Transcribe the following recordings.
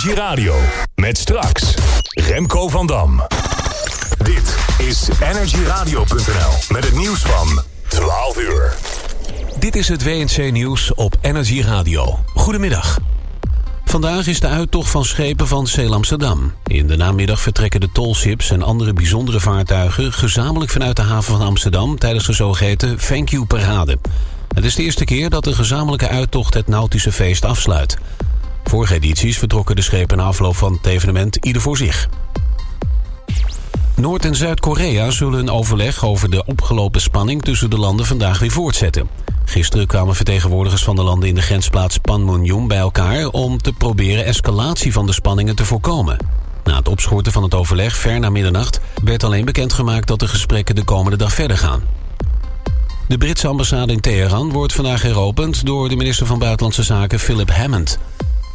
Energy Radio. Met straks Remco van Dam. Dit is energyradio.nl met het nieuws van 12 uur. Dit is het WNC Nieuws op Energy Radio. Goedemiddag. Vandaag is de uittocht van schepen van Zeel Amsterdam. In de namiddag vertrekken de tolships en andere bijzondere vaartuigen... gezamenlijk vanuit de haven van Amsterdam... tijdens de zogeheten Thank You Parade. Het is de eerste keer dat de gezamenlijke uittocht het Nautische Feest afsluit. Vorige edities vertrokken de schepen na afloop van het evenement ieder voor zich. Noord- en Zuid-Korea zullen een overleg over de opgelopen spanning tussen de landen vandaag weer voortzetten. Gisteren kwamen vertegenwoordigers van de landen in de grensplaats Panmunjom bij elkaar om te proberen escalatie van de spanningen te voorkomen. Na het opschorten van het overleg ver na middernacht werd alleen bekendgemaakt dat de gesprekken de komende dag verder gaan. De Britse ambassade in Teheran wordt vandaag heropend door de minister van Buitenlandse Zaken Philip Hammond.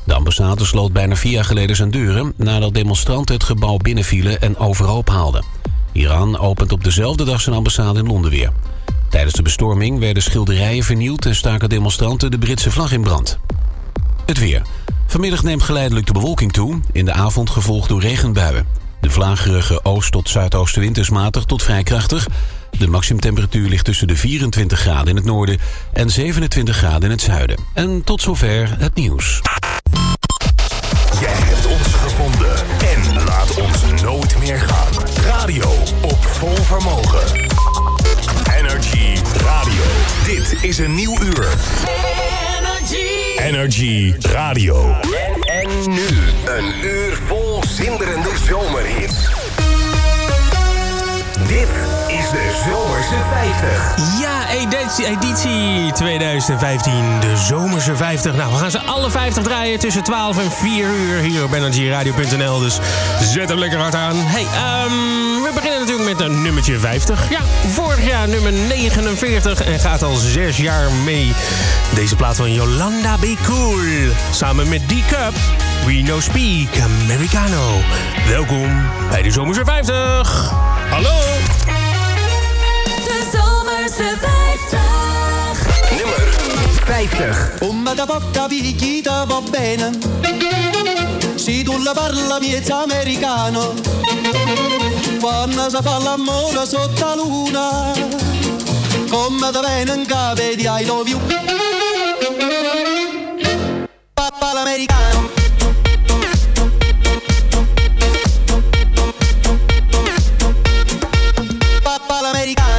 De ambassade sloot bijna vier jaar geleden zijn deuren nadat demonstranten het gebouw binnenvielen en overhoop haalden. Iran opent op dezelfde dag zijn ambassade in Londen weer. Tijdens de bestorming werden schilderijen vernield en staken demonstranten de Britse vlag in brand. Het weer. Vanmiddag neemt geleidelijk de bewolking toe, in de avond gevolgd door regenbuien. De vlagerige oost- tot zuidoostenwind is matig tot vrij krachtig. De maximumtemperatuur ligt tussen de 24 graden in het noorden en 27 graden in het zuiden. En tot zover het nieuws. Jij hebt ons gevonden en laat ons nooit meer gaan. Radio op vol vermogen. Energy Radio. Dit is een nieuw uur. Energy Radio. En, en nu een uur vol zinderende zomerhits. Dit is de Zomerse 50. Ja, editie, editie 2015, de Zomerse 50. Nou, we gaan ze alle 50 draaien tussen 12 en 4 uur hier op energyradio.nl. Dus zet hem lekker hard aan. Hey, ehm, we beginnen natuurlijk met een nummertje 50. Ja, vorig jaar nummer 49 en gaat al 6 jaar mee. Deze plaat van Yolanda Be Cool. Samen met D-Cup, We No Speak Americano. Welkom bij de Zomerse 50. Hallo! De Zomerse 50. Nummer 50. Come da poca picchita va bene Se tu la parla miezza americano Quando si fa l'amore sotto la luna Come da bene in capo di I love you Papà l'americano americano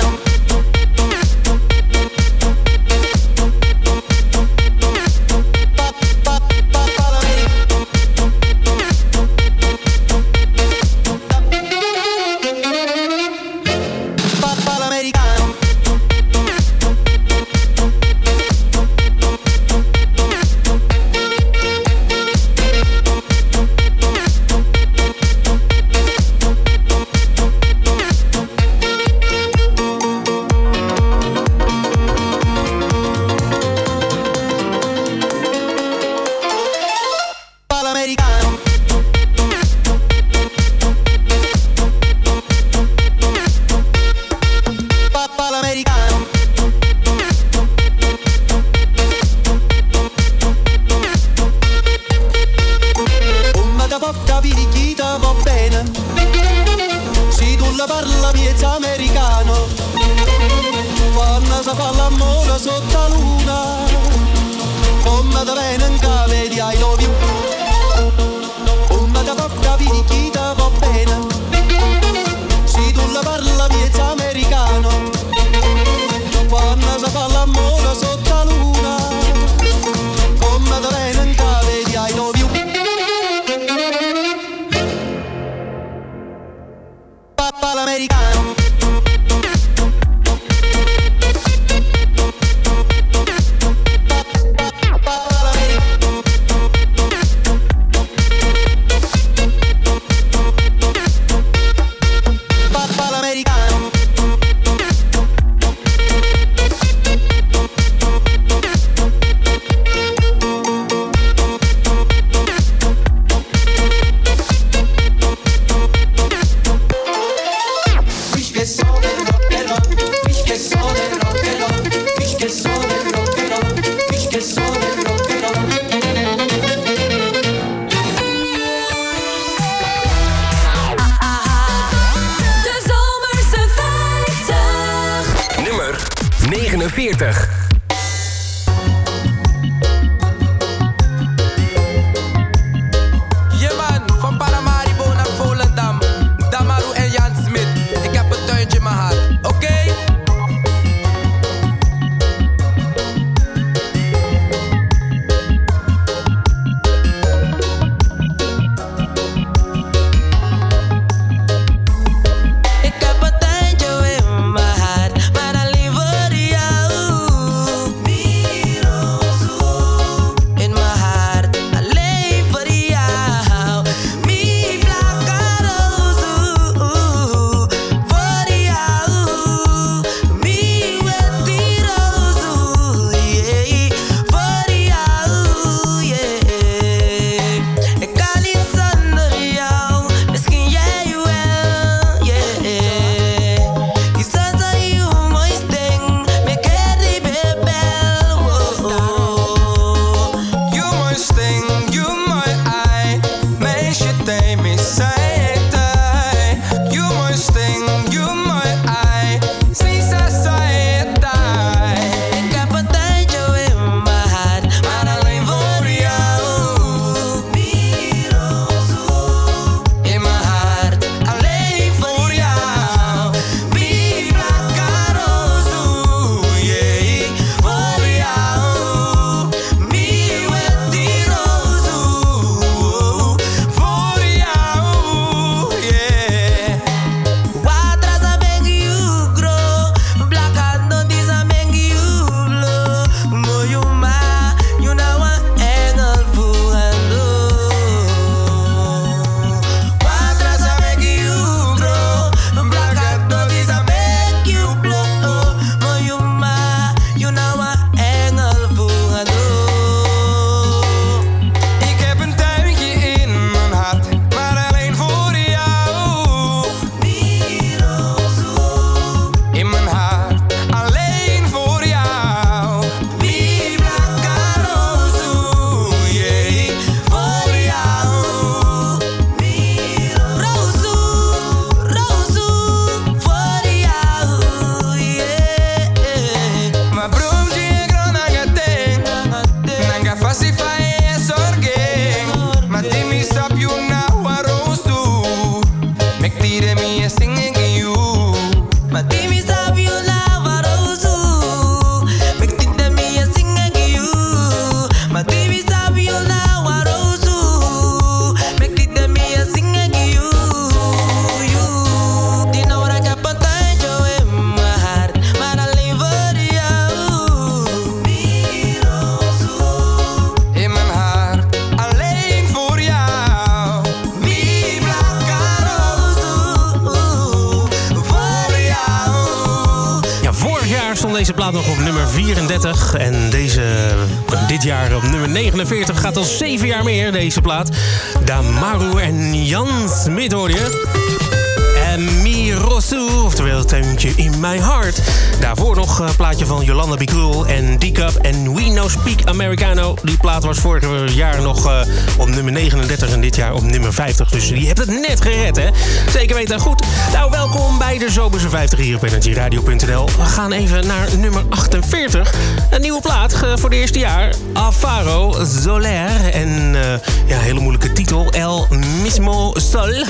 50 hier op energyradio.nl. We gaan even naar nummer 48. Een nieuwe plaat eh, voor het eerste jaar. Alfaro Soler. En uh, ja, hele moeilijke titel. El Mismo Sol.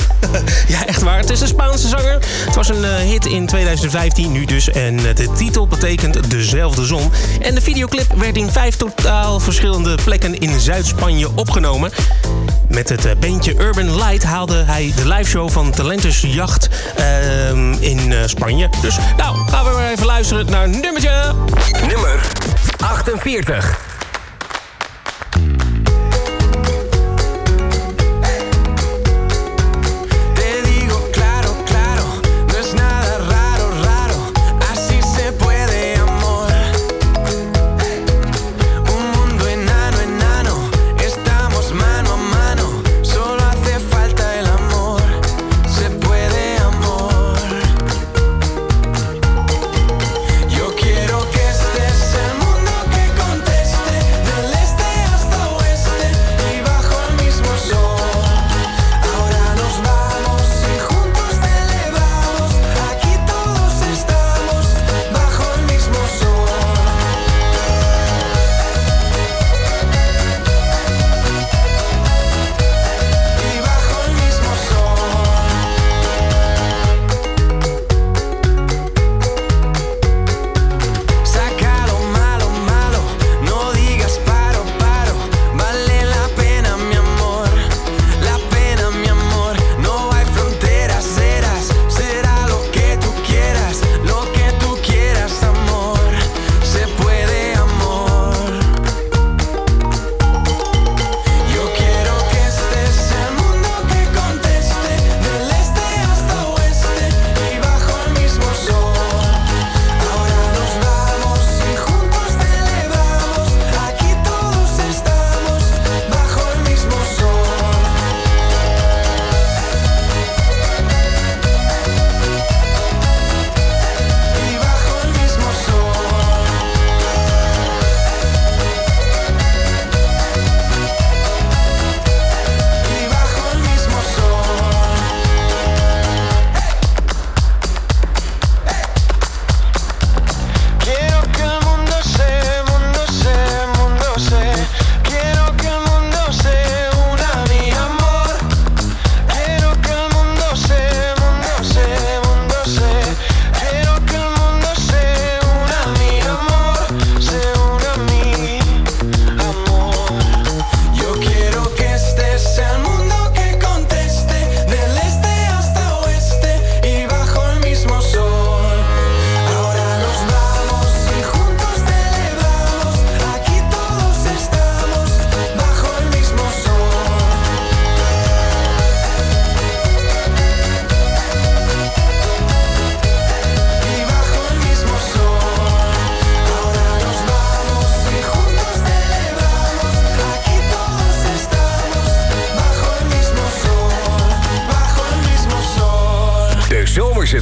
ja, echt waar. Het is een Spaanse zanger. Het was een eh, hit in 2015, nu dus. En de titel betekent Dezelfde Zon. En de videoclip werd in vijf totaal verschillende plekken in Zuid-Spanje opgenomen. Met het eh, bandje Urban Light haalde hij de liveshow van Talentusjacht ehm, in eh, Spanje. Dus nou, gaan we maar even luisteren naar nummertje. Nummer 48.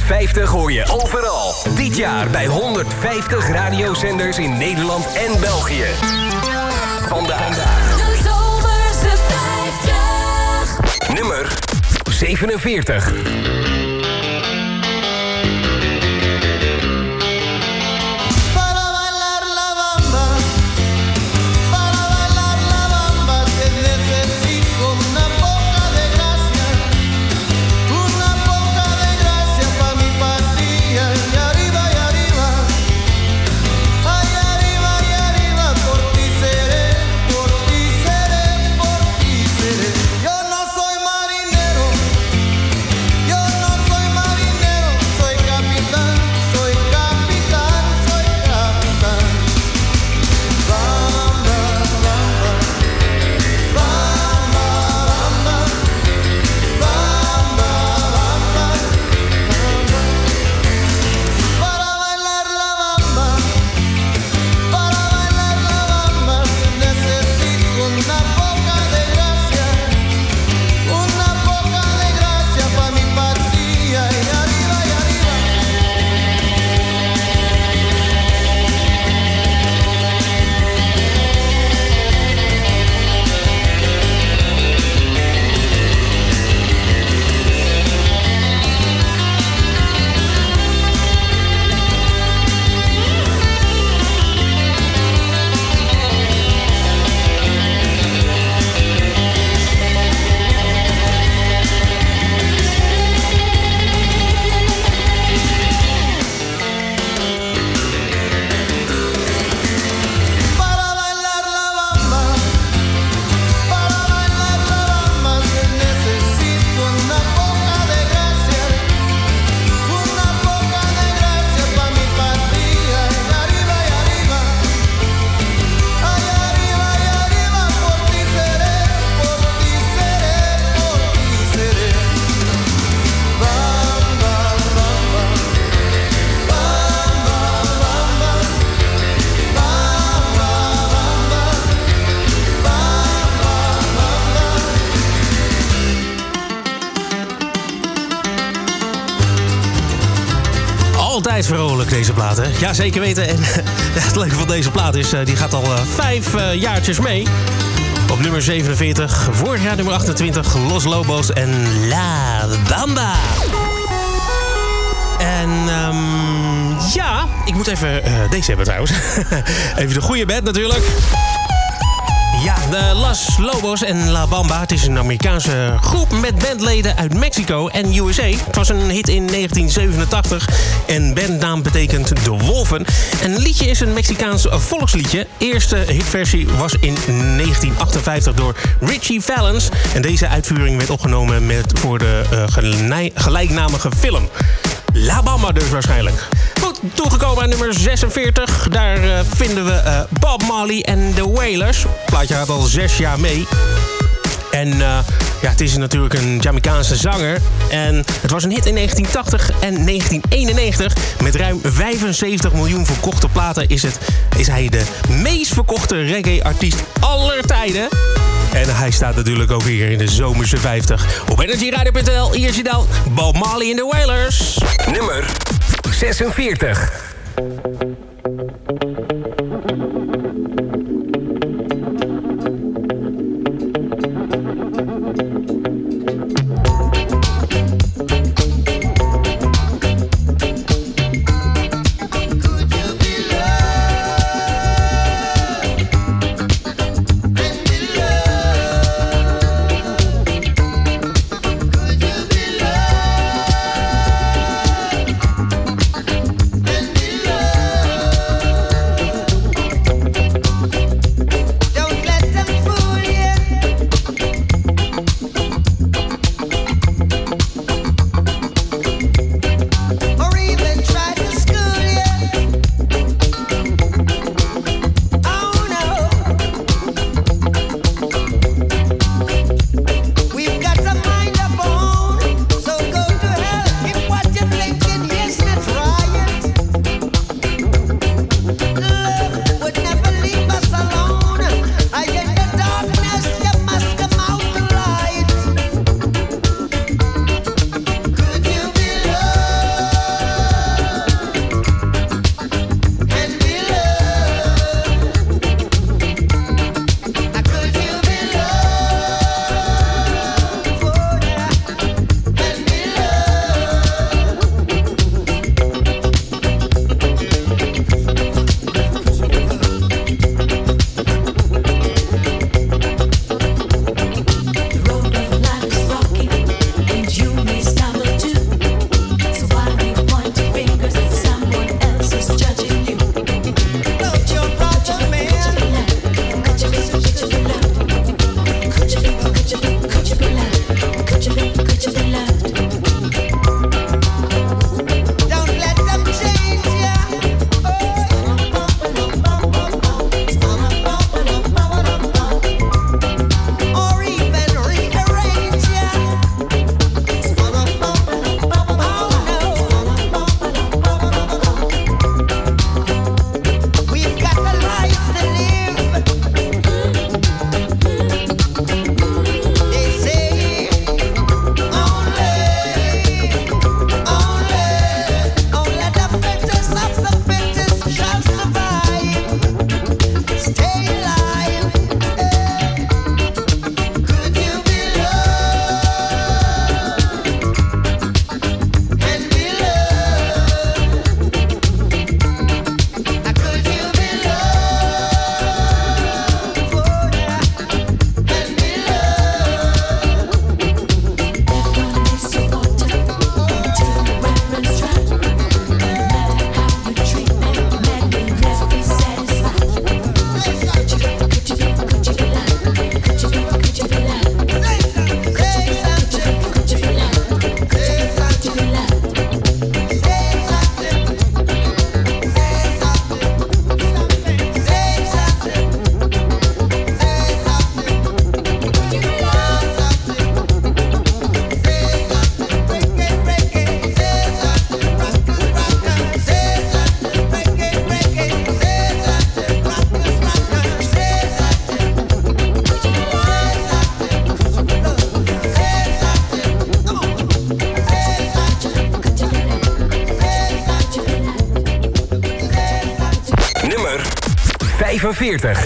50 hoor je overal. Dit jaar bij 150 radiozenders in Nederland en België. Vandaag De Zomerse 50. nummer 47. Ja, zeker weten. En het leuke van deze plaat is, eh, die gaat al eh, vijf eh, jaartjes mee. Op nummer 47, vorig jaar nummer 28, Los Lobos en La Bamba. En ehm, ja, ik moet even deze hebben trouwens. even de goede band natuurlijk. De Las Lobos en La Bamba. Het is een Amerikaanse groep met bandleden uit Mexico en USA. Het was een hit in 1987 en bandnaam betekent De Wolven. En liedje is een Mexicaans volksliedje. Eerste hitversie was in 1958 door Richie Valens. En deze uitvoering werd opgenomen met, voor de eh, gelij- gelijknamige film. La Bamba dus waarschijnlijk. Toegekomen aan nummer 46. Daar eh, vinden we eh, Bob Marley en The Wailers. Plaatje gaat al zes jaar mee. En eh, ja, het is natuurlijk een Jamaicaanse zanger. En het was een hit in 1980 en 1991. Met ruim 75 miljoen verkochte platen is, het, is hij de meest verkochte reggae-artiest aller tijden. En hij staat natuurlijk ook hier in de zomerse 50. Op energyradio.nl, hier is hij dan. Bob Marley en The Wailers. Nummer 46. 45.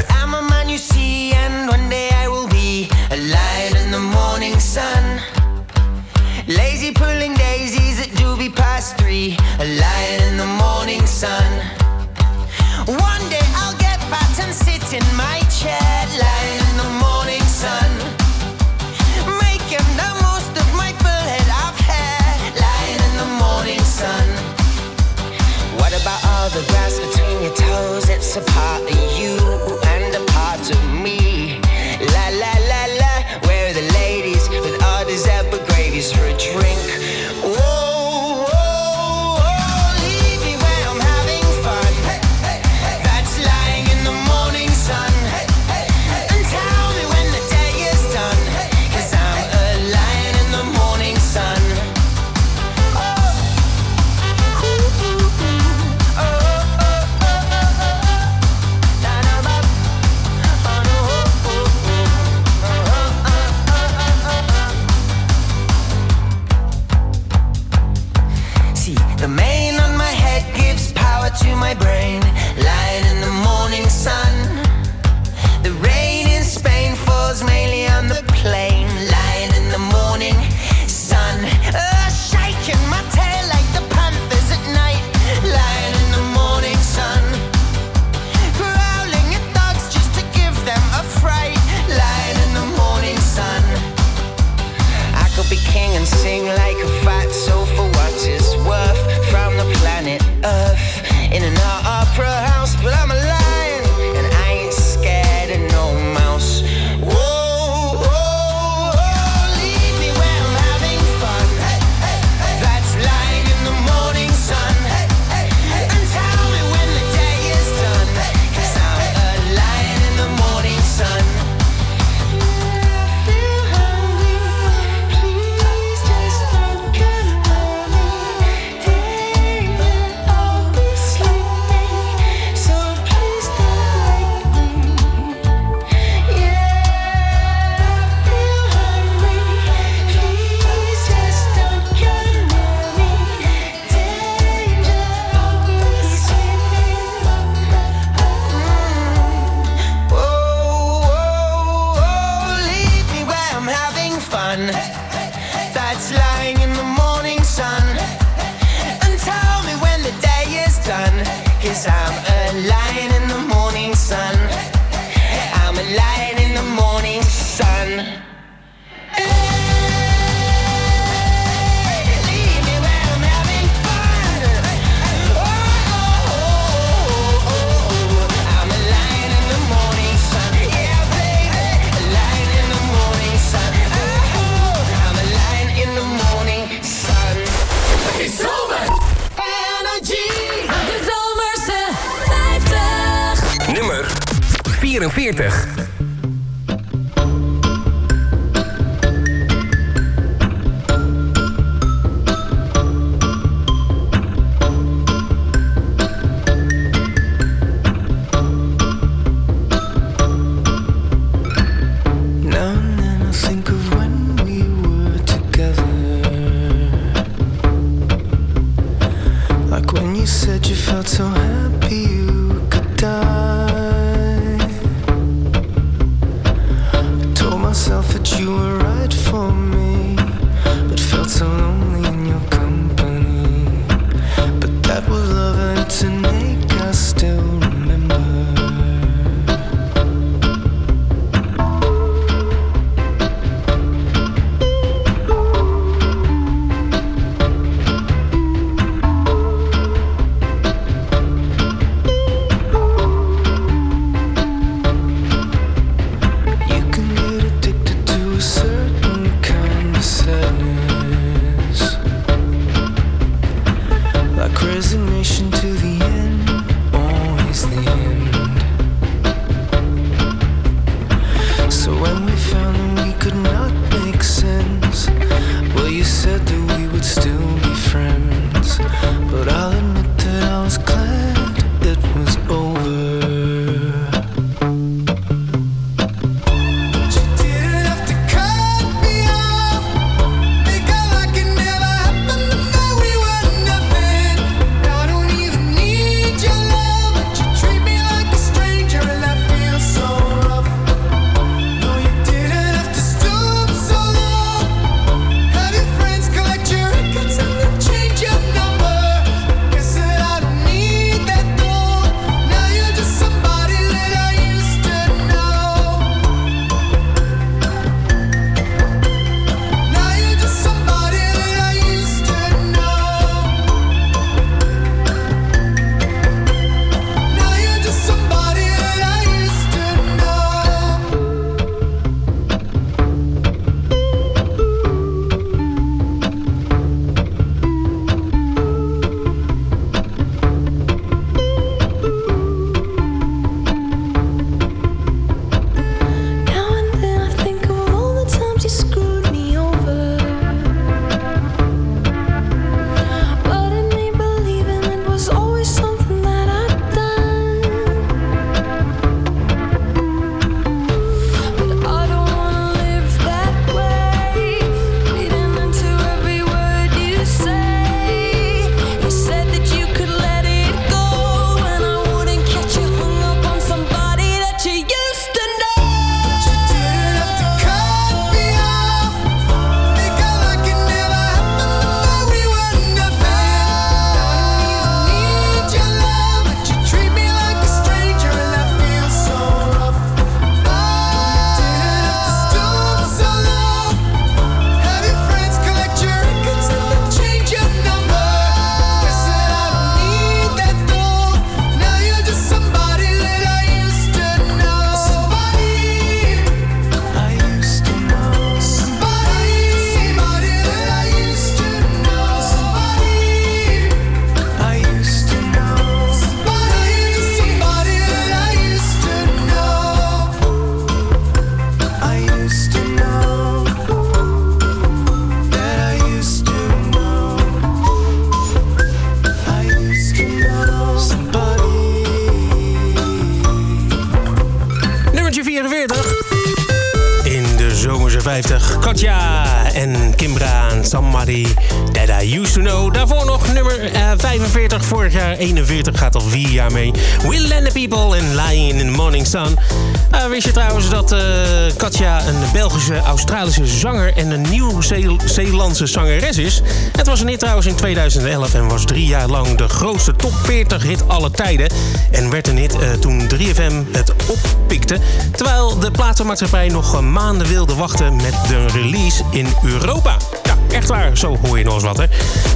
Trouwens in 2011 en was drie jaar lang de grootste top 40 hit aller tijden. En werd een hit eh, toen 3FM het oppikte. Terwijl de platenmaatschappij nog eh, maanden wilde wachten met de release in Europa. Ja, echt waar, zo hoor je nog eens wat hè.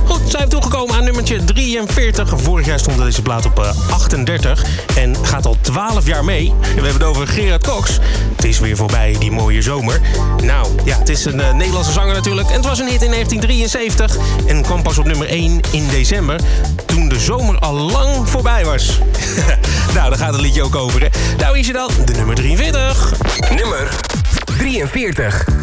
Goed, zijn we toegekomen aan nummertje 43. Vorig jaar stond deze plaat op eh, 38 en gaat al 12 jaar mee. We hebben het over Gerard Cox. Het is weer voorbij, die mooie zomer. Nou, ja, het is een eh, Nederlandse zanger natuurlijk. En het was een hit in 1973 en kwam pas op nummer 1 in december. Toen de zomer al lang voorbij was. nou, daar gaat het liedje ook over hè. Nou, is je dan de nummer 43. Nummer 43.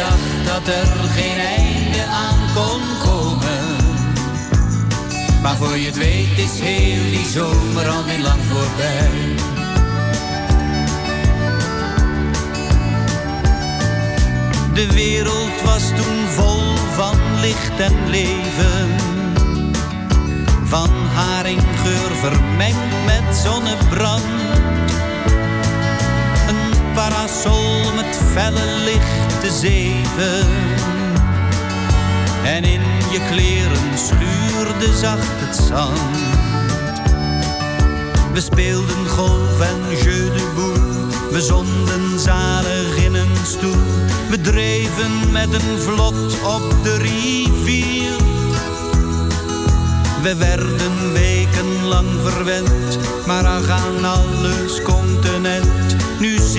Dacht dat er geen einde aan kon komen. Maar voor je het weet is heel die zomer alweer lang voorbij. De wereld was toen vol van licht en leven. Van haringgeur vermengd met zonnebrand. Parasol met felle lichte zeven. En in je kleren schuurde zacht het zand. We speelden golf en jeu de boel. We zonden zalig in een stoel. We dreven met een vlot op de rivier. We werden wekenlang verwend, maar aan alles continent.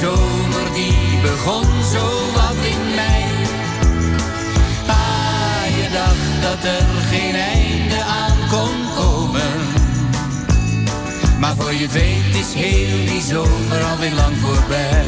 zomer die begon zo wat in mei. Ah, je dacht dat er geen einde aan kon komen. Maar voor je weet is heel die zomer alweer lang voorbij.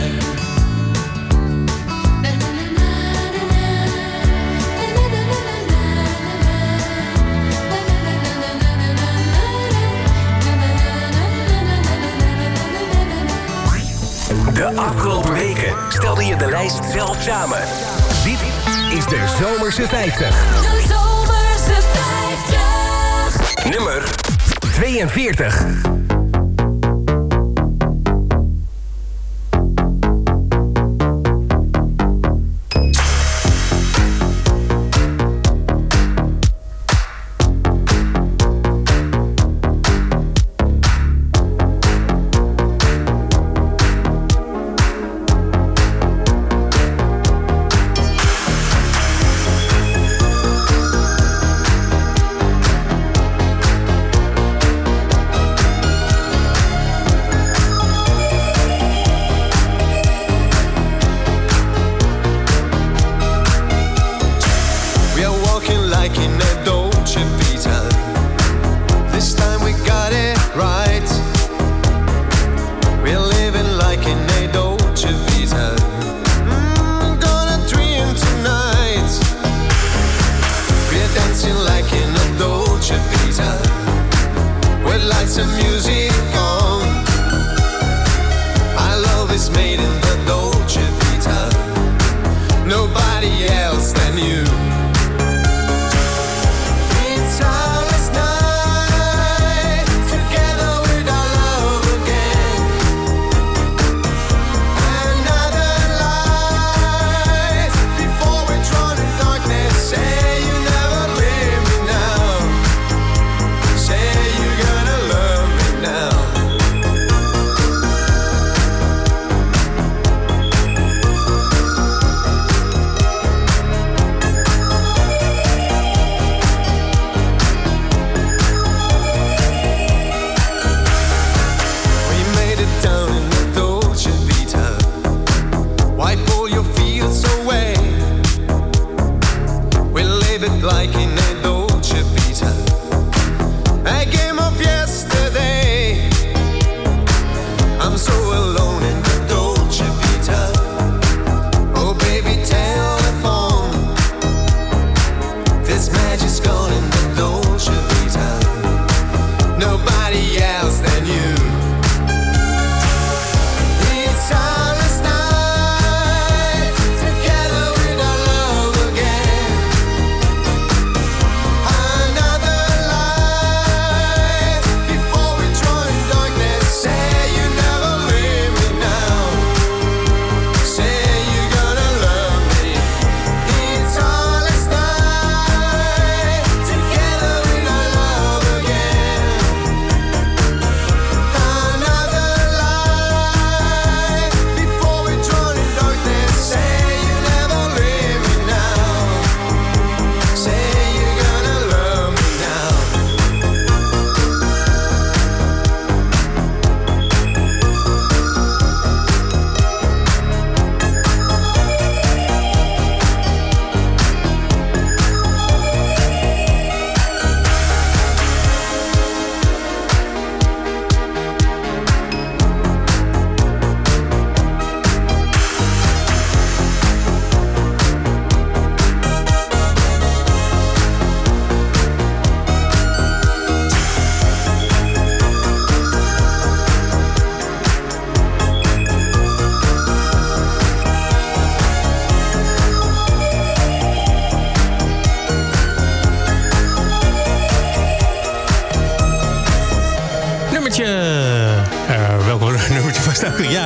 De afgelopen weken stelde je de lijst zelf samen. Dit is de Zomerse 50. De zomerse 50. Nummer 42.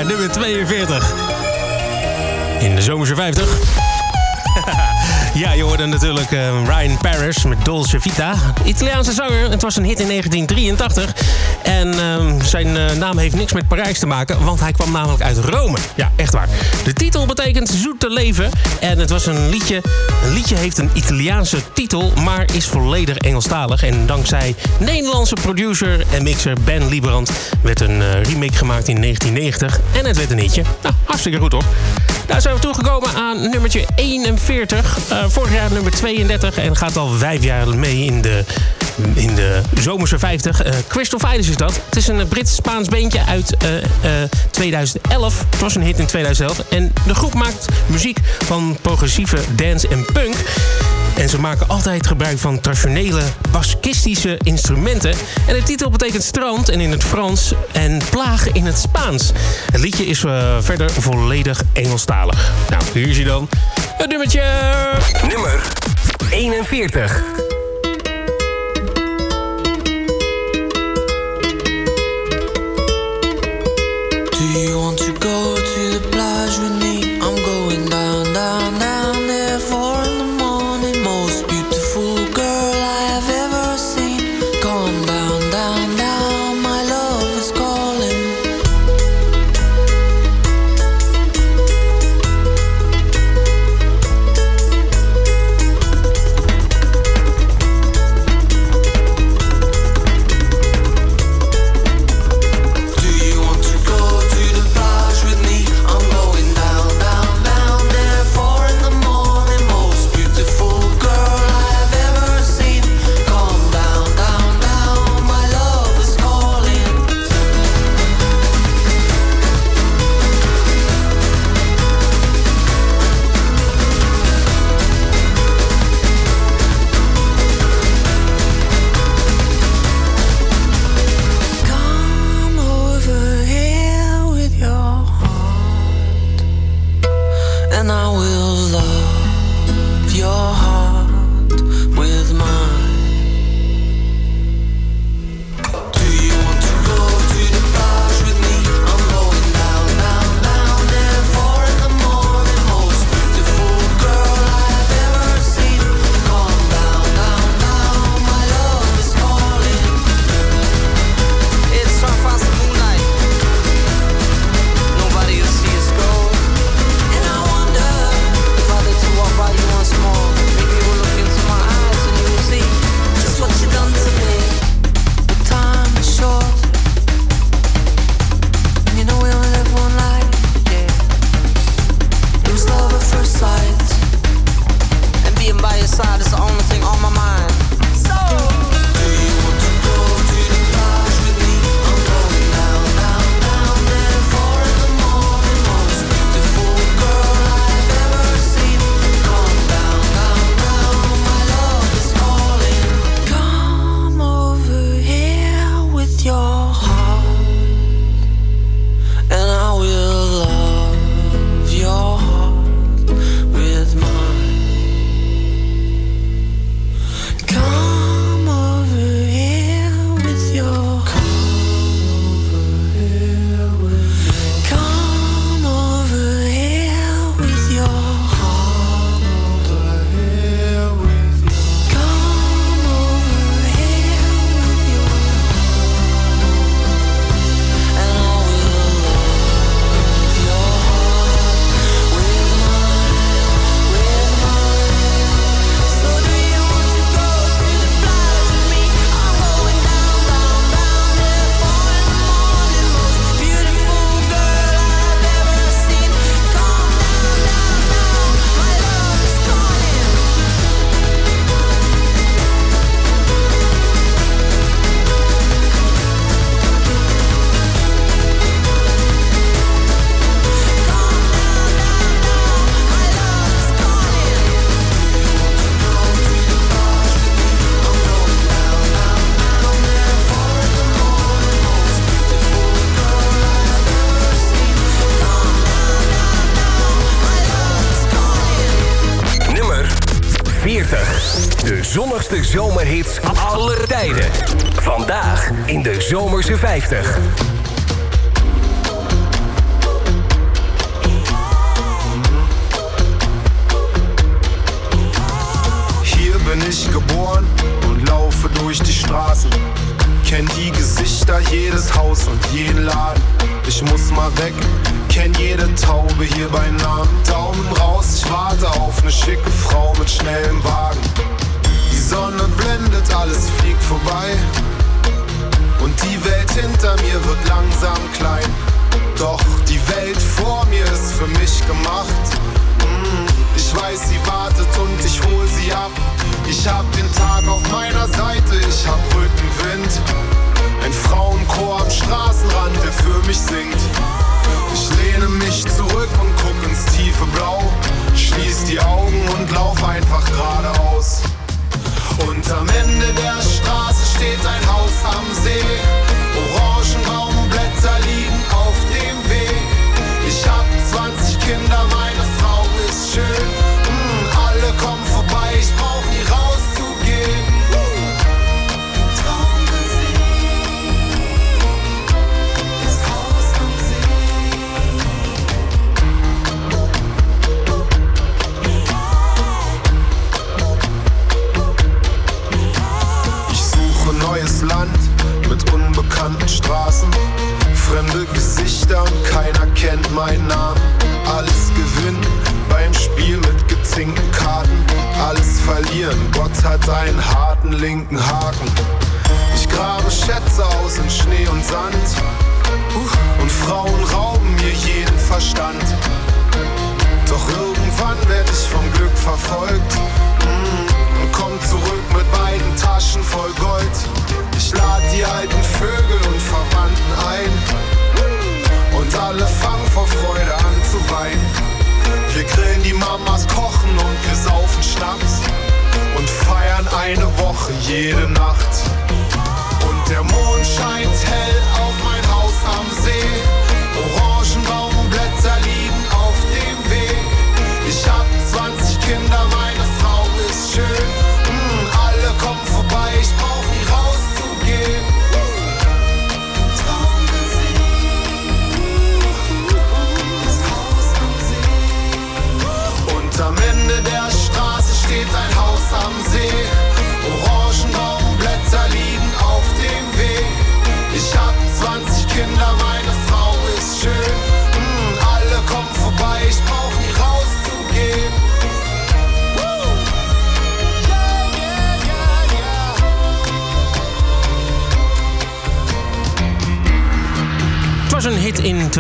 Nummer 42. In de zomerse 50. ja, je hoorde natuurlijk eh, Ryan Paris met Dolce Vita. Italiaanse zanger. Het was een hit in 1983. Zijn eh, naam heeft niks met Parijs te maken, want hij kwam namelijk uit Rome. Ja, echt waar. De titel betekent Zoete Leven. En het was een liedje. Een liedje heeft een Italiaanse titel, maar is volledig Engelstalig. En dankzij Nederlandse producer en mixer Ben Lieberand werd een eh, remake gemaakt in 1990. En het werd een hitje. Nou, hartstikke goed hoor. Daar zijn we toegekomen aan nummertje 41. Eh, vorig jaar nummer 32 en gaat al vijf jaar mee in de in de zomerse 50. Uh, eh, Crystal Fighters is dat. Het is een Brits-Spaans beentje uit eh, eh, 2011. Het was een hit in 2011. En de groep maakt muziek van progressieve dance en punk. En ze maken altijd gebruik van traditionele baskistische instrumenten. En de titel betekent strand en in het Frans en plaag in het Spaans. Het liedje is verder volledig Engelstalig. Nou, hier zie je dan. Het nummertje. Nummer 41.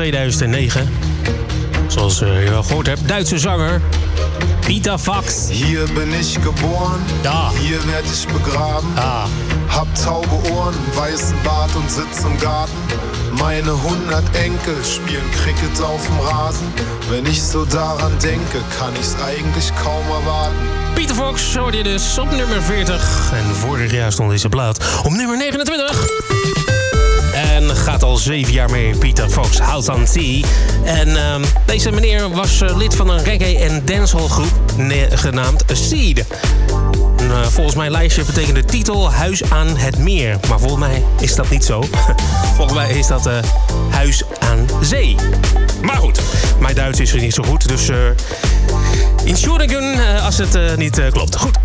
2009. Zoals eh, je wel gehoord hebt. Duitse zanger Peter Fox. Hier bin ich geboren, Da. hier werd ich begraben. Ah. Hab taube Ohren, weißen Bart und sitz im Garten. Meine hundert Enkel spielen Cricket auf dem Rasen. Wenn ich so daran denke, kann ich's eigentlich kaum erwarten. Peter Fox hoorde je dus op nummer 40. En vorig jaar stond deze plaat op nummer 29. Gaat al zeven jaar mee, Peter Fox, House on Sea. En ehm, deze meneer was eh, lid van een reggae- en dancehall groep ne- genaamd Seed. En, eh, volgens mijn lijstje betekent de titel Huis aan het Meer. Maar volgens mij is dat niet zo. volgens mij is dat eh, Huis aan Zee. Maar goed, mijn Duits is er niet zo goed, dus... eh Insuregen, eh, als het niet klopt. Goed,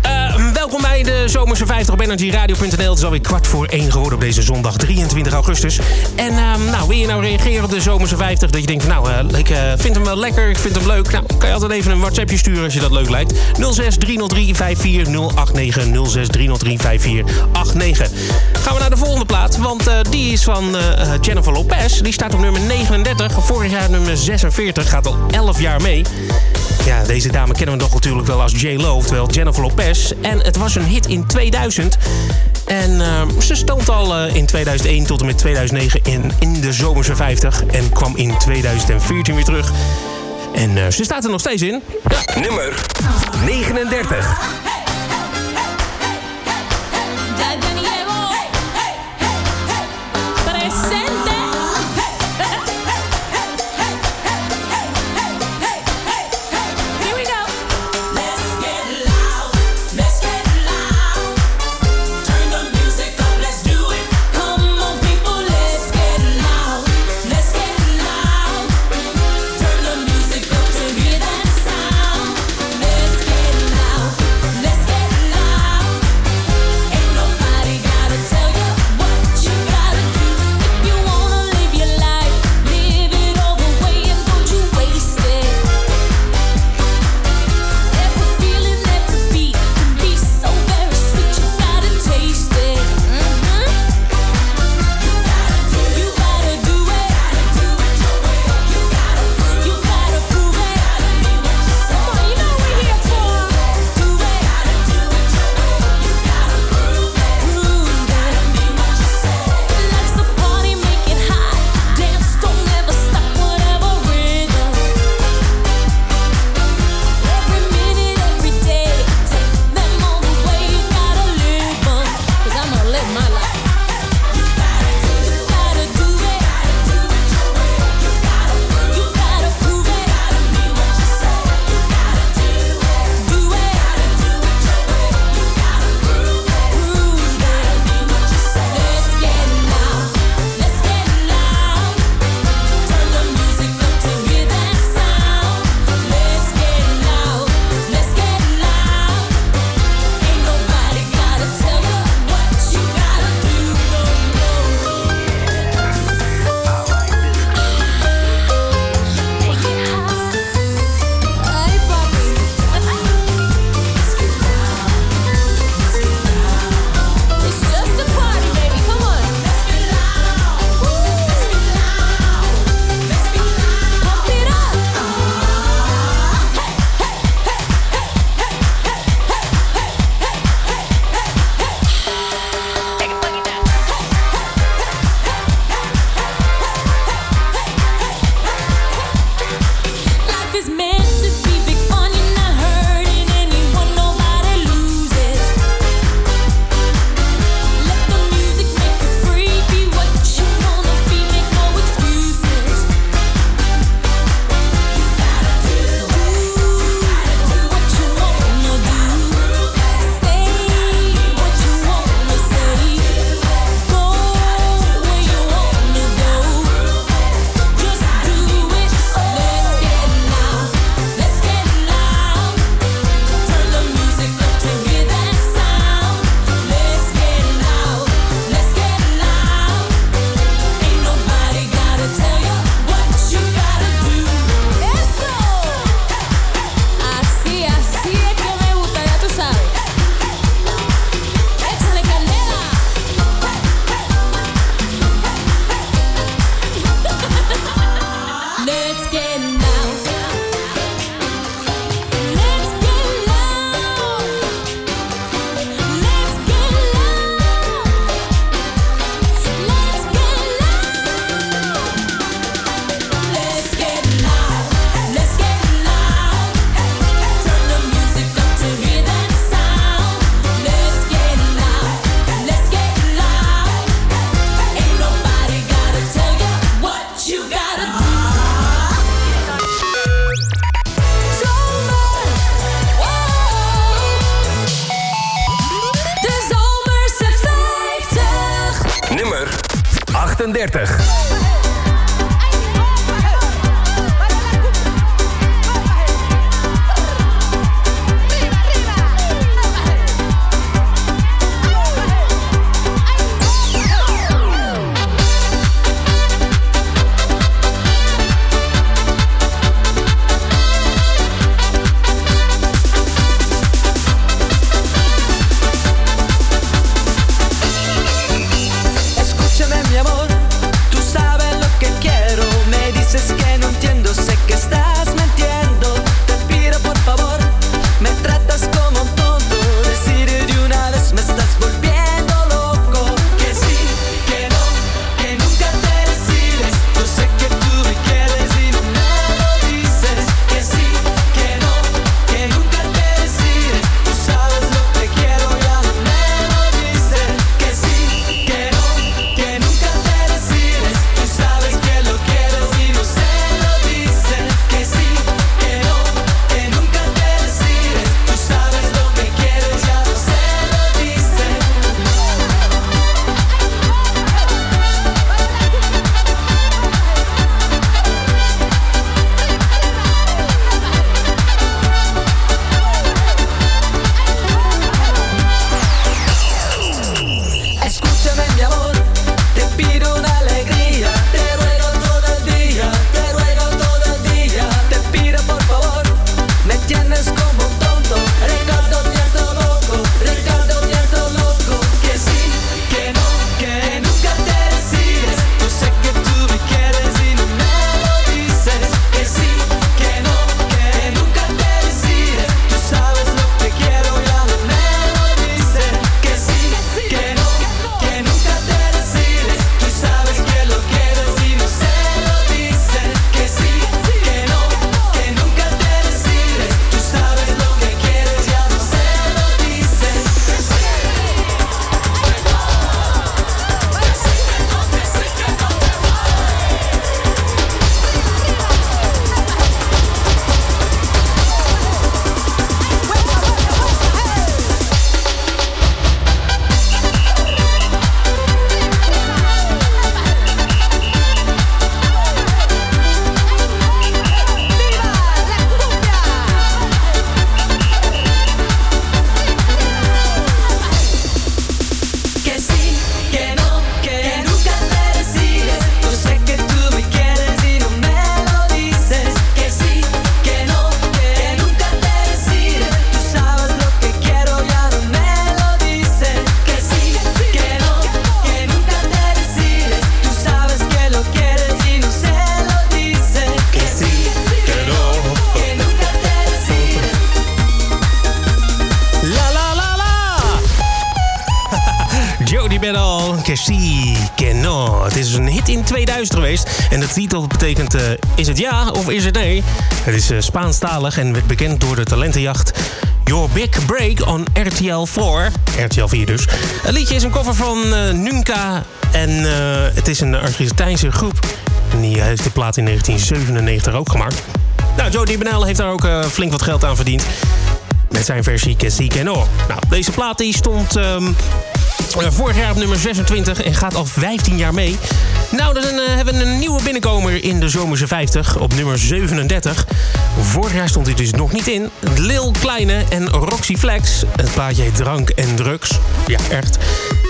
welkom bij de Zomerse 50 op energyradio.nl. Het is alweer kwart voor één geworden op deze zondag 23 augustus. En ehm, nou, wil je nou reageren op de Zomerse 50? Dat je denkt, nou, eh, ik eh, vind hem wel lekker, ik vind hem leuk. Nou, kan je altijd even een WhatsAppje sturen als je dat leuk lijkt. 06 303 54089 06 303 5489. Gaan we naar de volgende plaat, want eh, die is van Jennifer Lopez. Die staat op nummer 39. Vorig jaar nummer 46, gaat al 11 jaar mee. Ja, deze dame kennen we nog natuurlijk wel als J-Lo, oftewel Jennifer Lopez. En het was een hit in 2000. En eh, ze stond al eh, in 2001 tot en met 2009 in, in de Zomerse 50. En kwam in 2014 weer terug. En eh, ze staat er nog steeds in. Nummer 39. 38. Eh, Spaanstalig en werd bekend door de talentenjacht... Your Big Break on RTL 4. RTL 4 dus. Het liedje is een cover van eh, Nunca. En eh, het is een Argentijnse groep. En die heeft de plaat in 1997 ook gemaakt. Nou, Jody Benel heeft daar ook flink wat geld aan verdiend. Met zijn versie Que Sí Que No. Nou, deze plaat die stond ehm, eh, vorig jaar op nummer 26 en gaat al 15 jaar mee. Nou, dan hebben we een nieuwe binnenkomer in de Zomerse 50 op nummer 37. Vorig jaar stond hij dus nog niet in. Lil Kleine en Roxy Flex. Het plaatje heet Drank en Drugs. Ja, echt.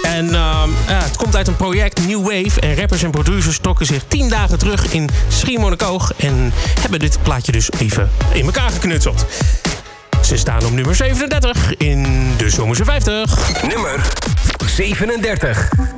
En ehm, het komt uit een project New Wave. En rappers en producers trokken zich 10 dagen terug in Schiermonnikoog. En hebben dit plaatje dus even in elkaar geknutseld. Ze staan op nummer 37 in de Zomerse 50. Nummer 37.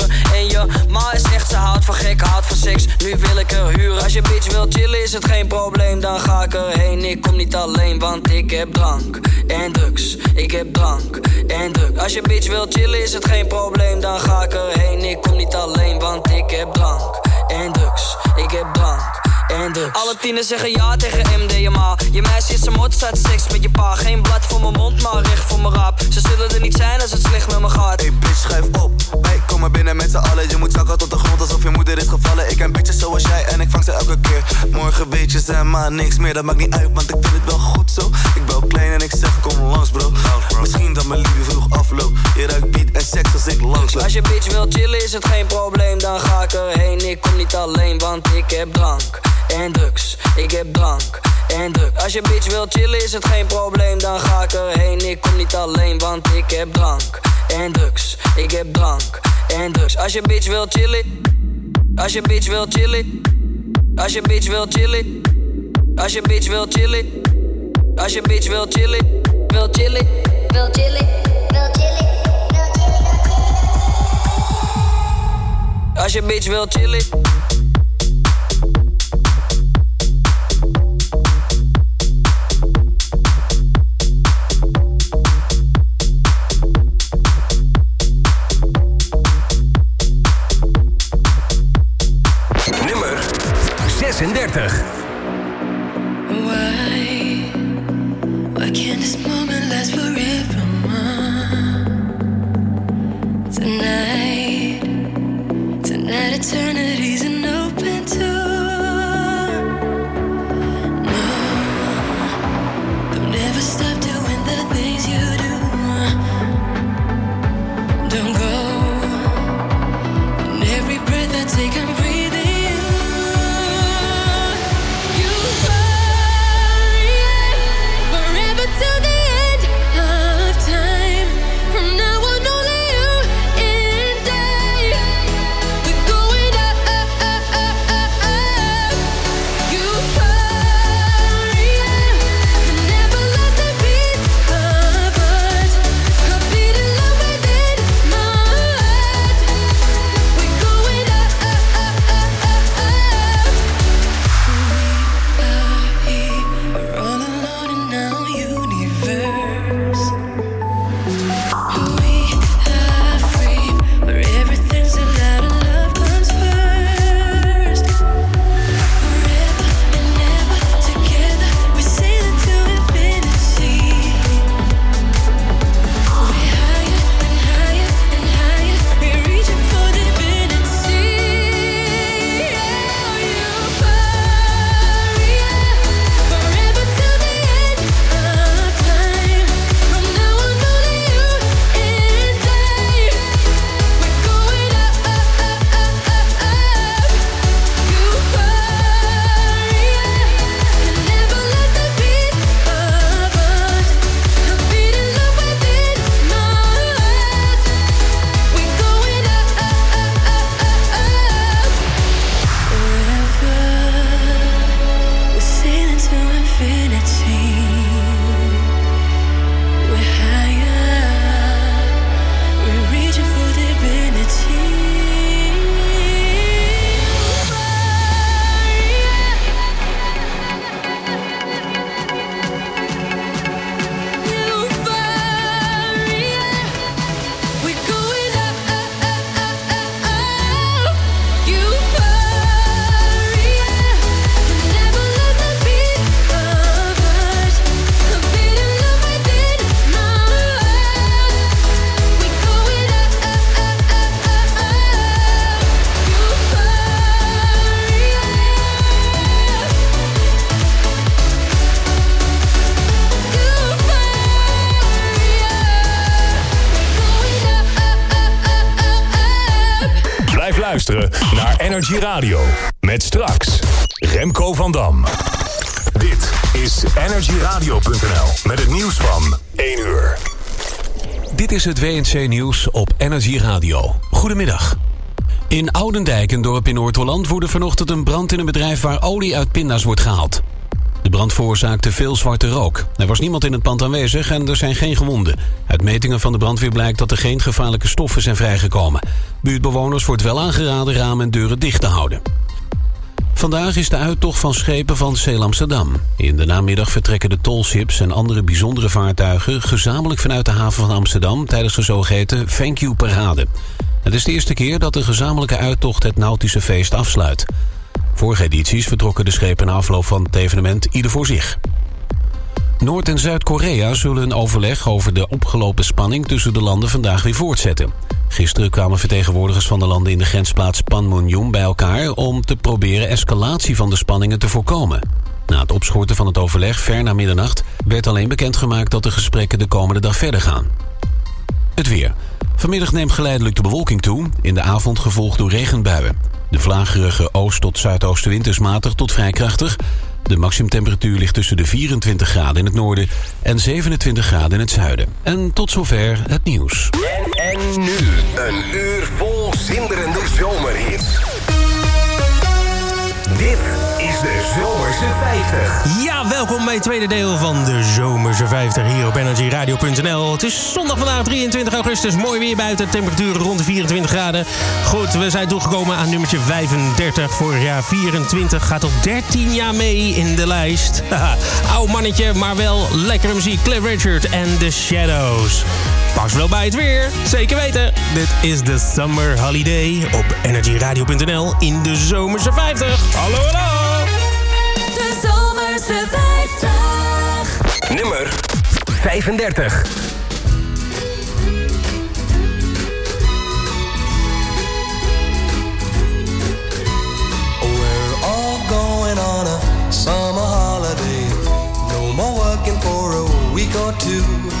Nu wil ik er huren. Als je bitch wil chillen, is het geen probleem, dan ga ik erheen. Ik kom niet alleen, want ik heb drank en drugs. Ik heb drank en drugs. Als je bitch wil chillen, is het geen probleem, dan ga ik erheen. Ik kom niet alleen, want ik heb drank en drugs. Ik heb drank. Alle tieners zeggen ja tegen MDMA. Je meisje is een mot, staat seks met je pa. Geen blad voor mijn mond, maar recht voor mijn raap. Ze zullen er niet zijn als het slecht met me gaat. Hey bitch, schuif op. Komen binnen met z'n allen. Je moet zakken tot de grond alsof je moeder is gevallen. Ik ken bitches zoals jij en ik vang ze elke keer. Morgen weet je ze maar niks meer. Dat maakt niet uit, want ik vind het wel goed zo. Ik ben klein en ik zeg kom langs bro. Misschien dat mijn liefde vroeg afloopt. Je ruikt beat en seks als ik langs loop. Als je bitch wil chillen is het geen probleem, dan ga ik erheen. Ik kom niet alleen, want ik heb drank en drugs. Ik heb drank en drugs. Als je bitch wil chillen is het geen probleem, dan ga ik erheen. Ik kom niet alleen, want ik heb drank en drugs. Ik heb drank en drugs. Als je bitch wil chillen, als je bitch wil chillen, als je bitch wil chillen, als je bitch wil chillen, als je bitch wil chillen, wil chillen, wil chillen, wil chillen. Als je bitch wil chillen. 36. Is het WNC Nieuws op Energy Radio. Goedemiddag. In Oudendijk, een dorp in Noord-Holland, woedde vanochtend een brand in een bedrijf waar olie uit pinda's wordt gehaald. De brand veroorzaakte veel zwarte rook. Er was niemand in het pand aanwezig en er zijn geen gewonden. Uit metingen van de brandweer blijkt dat er geen gevaarlijke stoffen zijn vrijgekomen. Buurtbewoners wordt wel aangeraden ramen en deuren dicht te houden. Vandaag is de uittocht van schepen van Zeel Amsterdam. In de namiddag vertrekken de tolships en andere bijzondere vaartuigen... gezamenlijk vanuit de haven van Amsterdam tijdens de zogeheten Thank You Parade. Het is de eerste keer dat de gezamenlijke uittocht het Nautische Feest afsluit. Vorige edities vertrokken de schepen na afloop van het evenement ieder voor zich. Noord- en Zuid-Korea zullen een overleg over de opgelopen spanning tussen de landen vandaag weer voortzetten. Gisteren kwamen vertegenwoordigers van de landen in de grensplaats Panmunjom bij elkaar om te proberen escalatie van de spanningen te voorkomen. Na het opschorten van het overleg ver na middernacht werd alleen bekendgemaakt dat de gesprekken de komende dag verder gaan. Het weer. Vanmiddag neemt geleidelijk de bewolking toe, in de avond gevolgd door regenbuien. De vlagerige oost- tot zuidoostenwind is matig tot vrij krachtig. De maximumtemperatuur ligt tussen de 24 graden in het noorden en 27 graden in het zuiden. En tot zover het nieuws. Nu een uur vol zinderende zomerhits. Dit is de Zomerse 50. Ja, welkom bij het tweede deel van de Zomerse 50 hier op energyradio.nl. Het is zondag vandaag 23 augustus, mooi weer buiten, temperaturen rond de 24 graden. Goed, we zijn toegekomen aan nummertje 35. Vorig jaar 24 gaat op 13 jaar mee in de lijst. Oud mannetje, maar wel lekkere muziek. Cliff Richard en The Shadows. Pas wel bij het weer, zeker weten. Dit is de Summer Holiday op energyradio.nl in de Zomerse 50. Hallo, hallo! De Zomerse 50. Nummer 35. We're all going on a summer holiday. No more working for a week or two.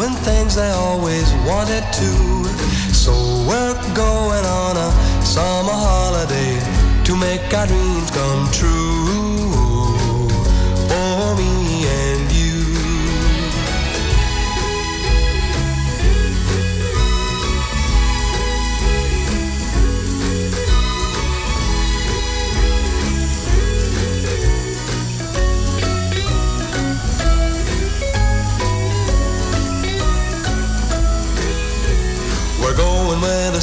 doing things they always wanted to. So we're going on a summer holiday to make our dreams come true.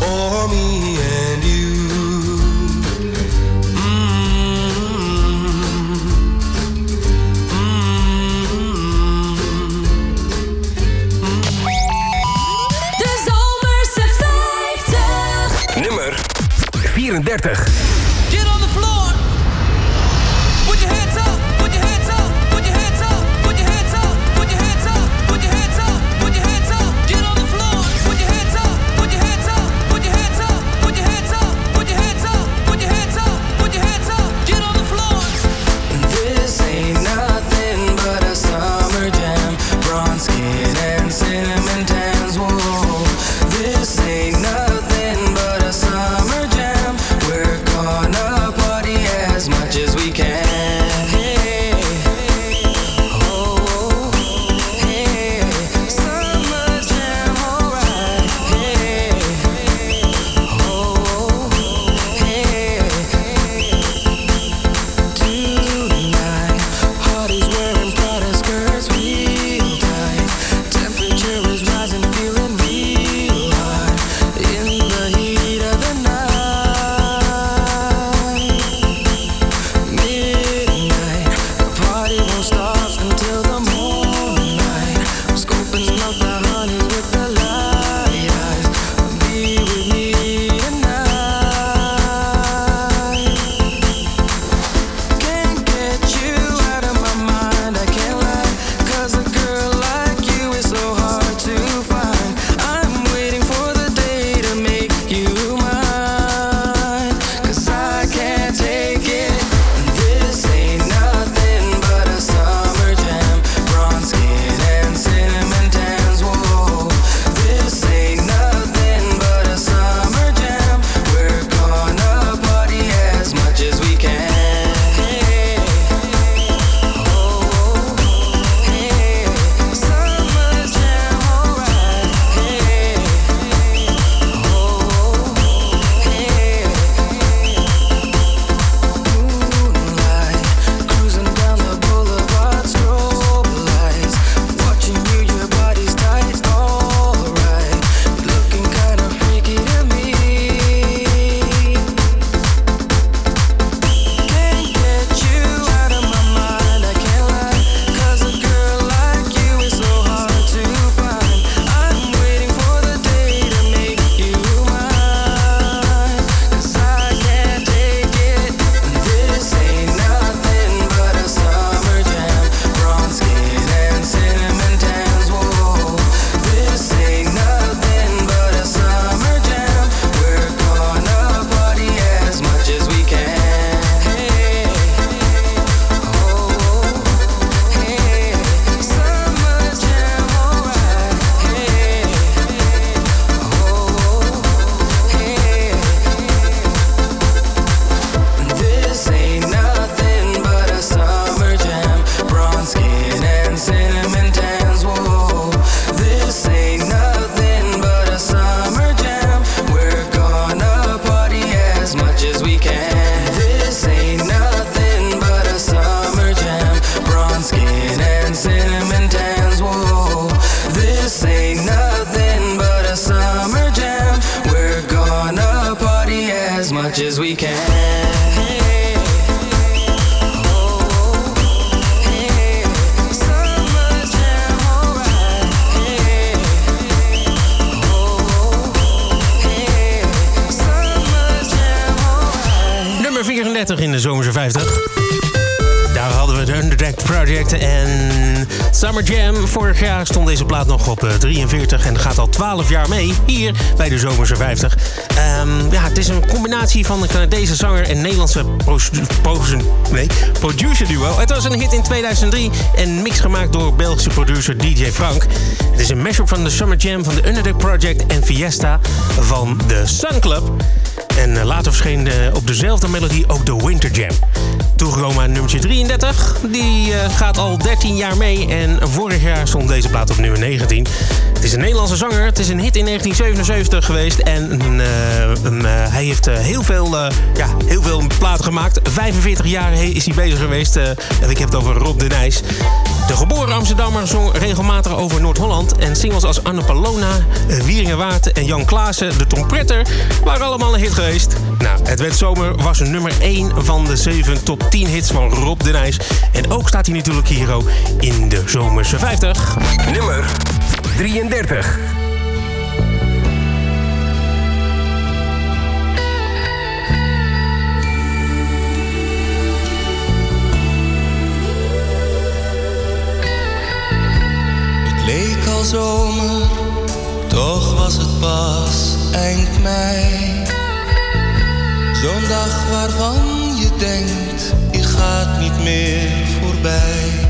for me and you. De Zomerse 50. Nummer 34. Het was een hit in 2003 en mix gemaakt door Belgische producer DJ Frank. Het is een mashup van de Summer Jam van de Underdeck Project en Fiesta van de Sun Club. En eh, later verscheen eh, op dezelfde melodie ook de Winter Jam. Toegekomen aan nummertje 33. Die eh, gaat al 13 jaar mee. En vorig jaar stond deze plaat op nummer 19. Het is een Nederlandse zanger. Het is een hit in 1977 geweest. En eh, eh, hij heeft eh, heel, veel, ja, heel veel platen gemaakt. 45 jaar is hij bezig geweest. en ik heb het over Rob de Nijs. De geboren Amsterdammer zong regelmatig over Noord-Holland. En singles als Anne Palona, Wieringenwaard en Jan Klaassen, de trompetter, waren allemaal een hit geweest. Nou, het werd zomer was nummer 1 van de 7 top 10 hits van Rob de Nijs. En ook staat hij natuurlijk hier in de Zomerse 50. Nummer 33. Het leek al zomer, toch was het pas eind mei. Zo'n dag waarvan je denkt, die gaat niet meer voorbij.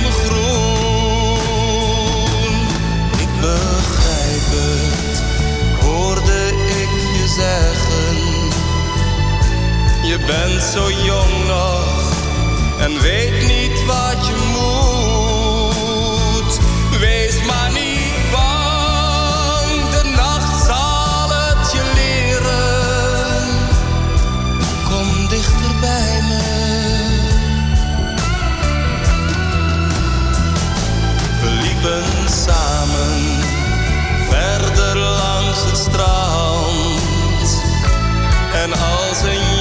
het, hoorde ik je zeggen. Je bent zo jong nog en weet niet wat je moet. Wees maar niet bang, En als een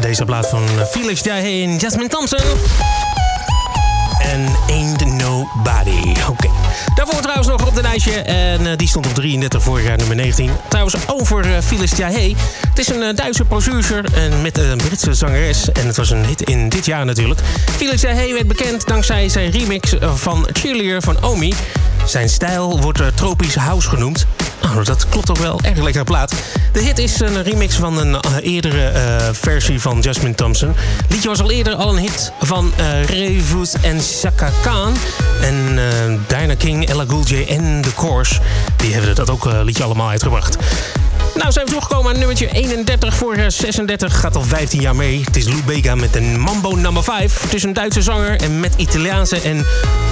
Deze plaat van Felix Jai en Jasmine Thompson. En Ain't Nobody. Oké. Daarvoor trouwens nog op de lijstje. En eh, die stond op 33 vorig jaar nummer 19. Trouwens over eh, uh, Phyllis Het is een eh, Duitse producer en met een Britse zangeres. En het was een hit in dit jaar natuurlijk. Felix Jahe werd bekend dankzij zijn remix van Cheerleader van Omi. Zijn stijl wordt tropisch house genoemd. Dat klopt toch wel. Erg lekkere plaat. De hit is een remix van een eh, eerdere eh, versie van Jasmine Thompson. Het liedje was al eerder al een hit van Revus en Chaka Khan. En eh Diana King, Ella J en The Course. Die hebben dat ook liedje allemaal uitgebracht. Nou zijn we toegekomen aan nummertje 31 voor eh, 36. Gaat al 15 jaar mee. Het is Lou Bega met een Mambo number 5. Het is een Duitse zanger en met Italiaanse en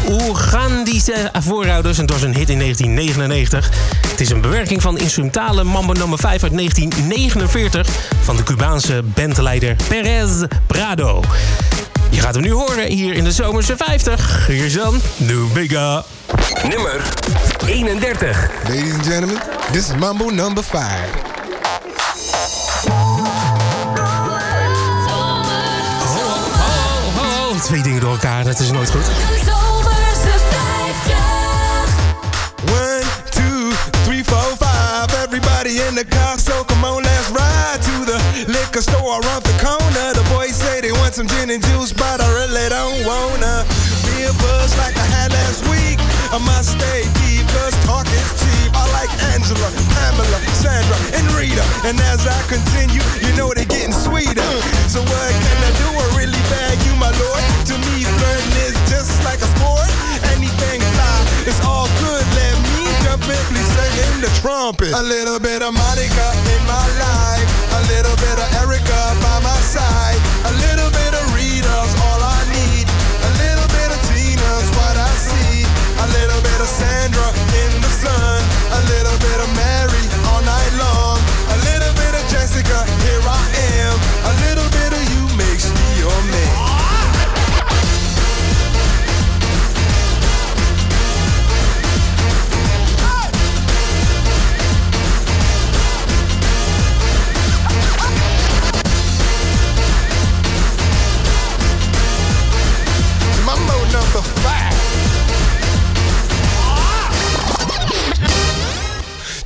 Oegandische voorouders. En het was een hit in 1999. Het is een bewerking van instrumentale Mambo number 5 uit 1949... van de Cubaanse bandleider Perez Prado. Je gaat hem nu horen hier in de Zomerse 50. Hier is dan Bega. Nummer 31. Ladies and gentlemen, this is Mambo number five. Oh, oh, twee dingen door elkaar, dat is nooit goed. One, two, three, four, five. Everybody in the car, so come on, let's ride to the liquor store around the corner. Want some gin and juice, but I really don't wanna be a buzz like I had last week. I must stay deep, cause talk is cheap. I like Angela, Pamela, Sandra, and Rita. And as I continue, you know they're getting sweeter. So what can I do? I really bag you, my lord. To me, flirting is just like a sport. Anything fly, it's all good. Let me jump in, please sing in the trumpet. A little bit of Monica in my life. A little bit of Erica by my side. A little bit of Rita's all I need. A little bit of Tina's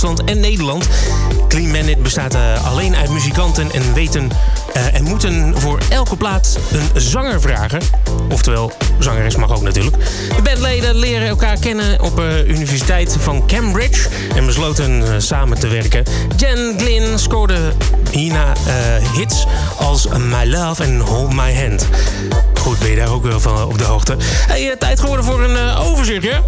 Duitsland en Nederland. Clean Bandit bestaat eh, alleen uit muzikanten en weten... eh, en moeten voor elke plaat een zanger vragen. Oftewel, zangeres mag ook natuurlijk. De bandleden leren elkaar kennen op de Universiteit van Cambridge... en besloten eh, samen te werken. Jen Glynn scoorde hierna eh, hits als My Love en Hold My Hand. Goed, ben je daar ook wel van op de hoogte. Hey, eh, tijd geworden voor een eh, overzichtje.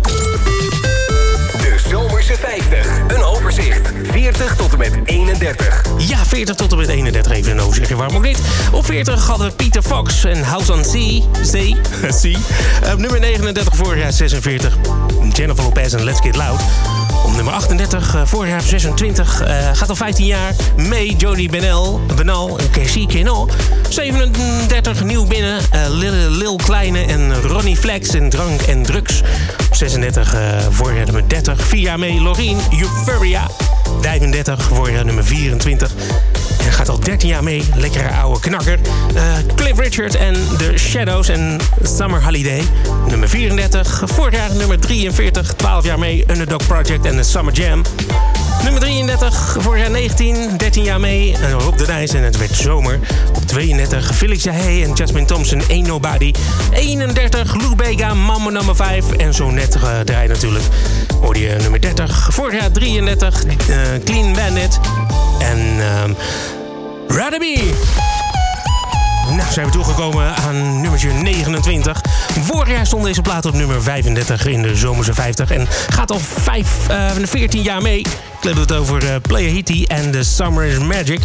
Zomerse 50. Een overzicht. 40 tot en met 31. Ja, 40 tot en met 31 even een overzichtje. Waarom ook niet? Op 40 hadden we Peter Fox en House on Sea. Sea. sea. Op nummer 39 vorig jaar 46. Jennifer Lopez en Let's Get Loud. Nummer 38, eh, vorig jaar op 26, eh, gaat al 15 jaar mee. Jodie Benel, Benal en Cassie Keno. 37 nieuw binnen. eh, Lil, Lil Kleine en Ronnie Flex en Drank en Drugs. Op 36, eh, vorig nummer 30. Vier jaar mee Loreen, Euphoria. 35, vorig jaar nummer 24. En gaat al 13 jaar mee. Lekkere oude knakker. Eh, Cliff Richard en The Shadows en Summer Holiday. Nummer 34. Vorig jaar nummer 43. 12 jaar mee. Underdog Project en The Summer Jam. Nummer 33. Vorig jaar 19. 13 jaar mee. En Rob de Nijs en het werd zomer. Op 32. Felix Jahe en Jasmine Thompson. Ain't Nobody. 31. Lou Bega. Mama nummer 5. En zo net uh, draai natuurlijk. Hoorde je nummer 30. Vorig jaar 33. eh, Clean Bandit. En... ehm Be. Nou, zijn we toegekomen aan nummertje 29. Vorig jaar stond deze plaat op nummer 35 in de Zomerse 50. En gaat al 5, eh, 14 jaar mee. Ik heb het over eh, Player Hitty en The Summer is Magic.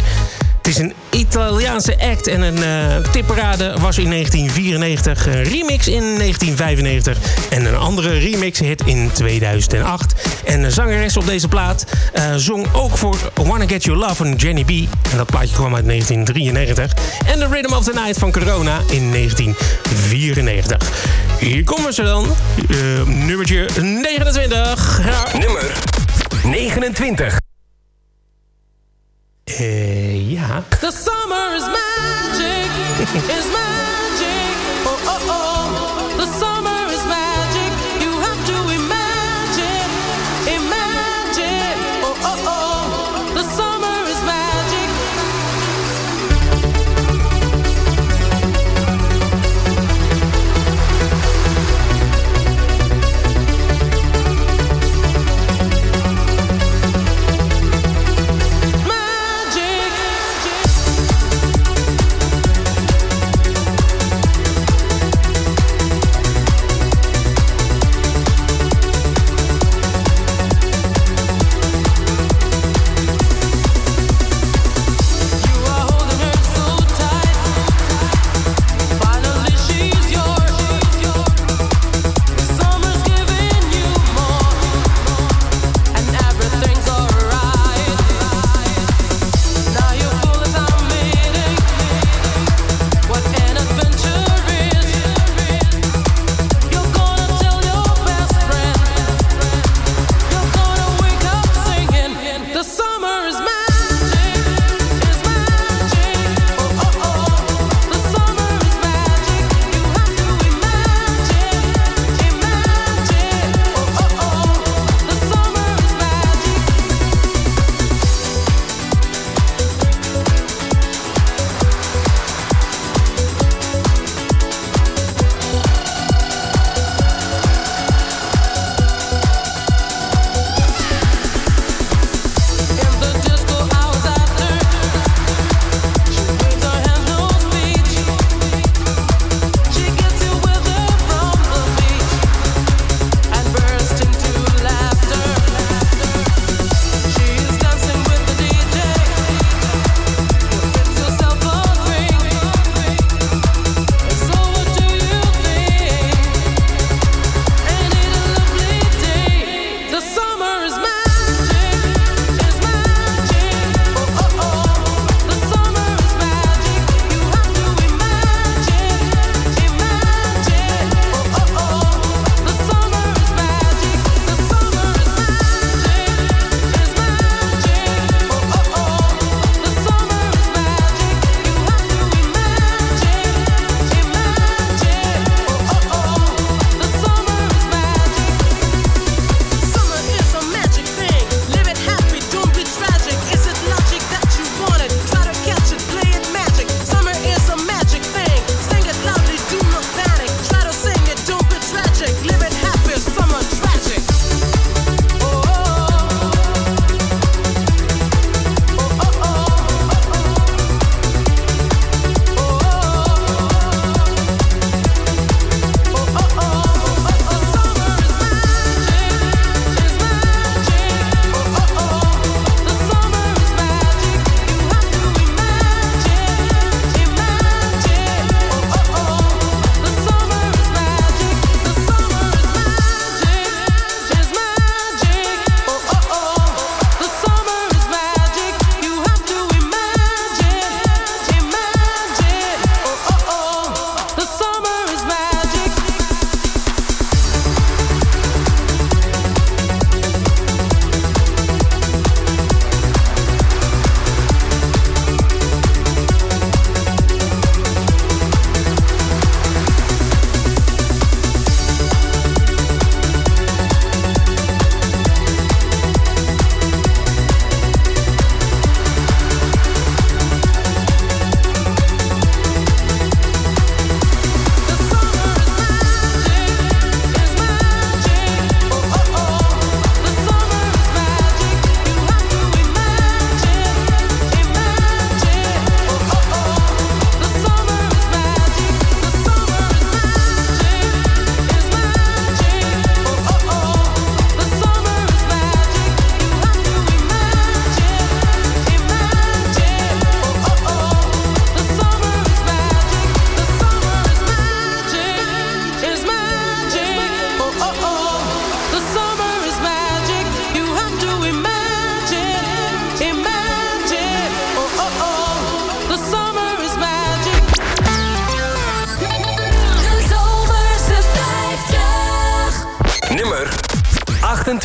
Het is een Italiaanse act en een eh tipparade was in 1994, een remix in 1995 en een andere remix-hit in 2008. En de zangeres op deze plaat eh, zong ook voor Wanna Get Your Love van Jenny B. En dat plaatje kwam uit 1993. En The Rhythm of the Night van Corona in 1994. Hier komen ze dan. Eh, nummertje 29. Ja. Nummer 29.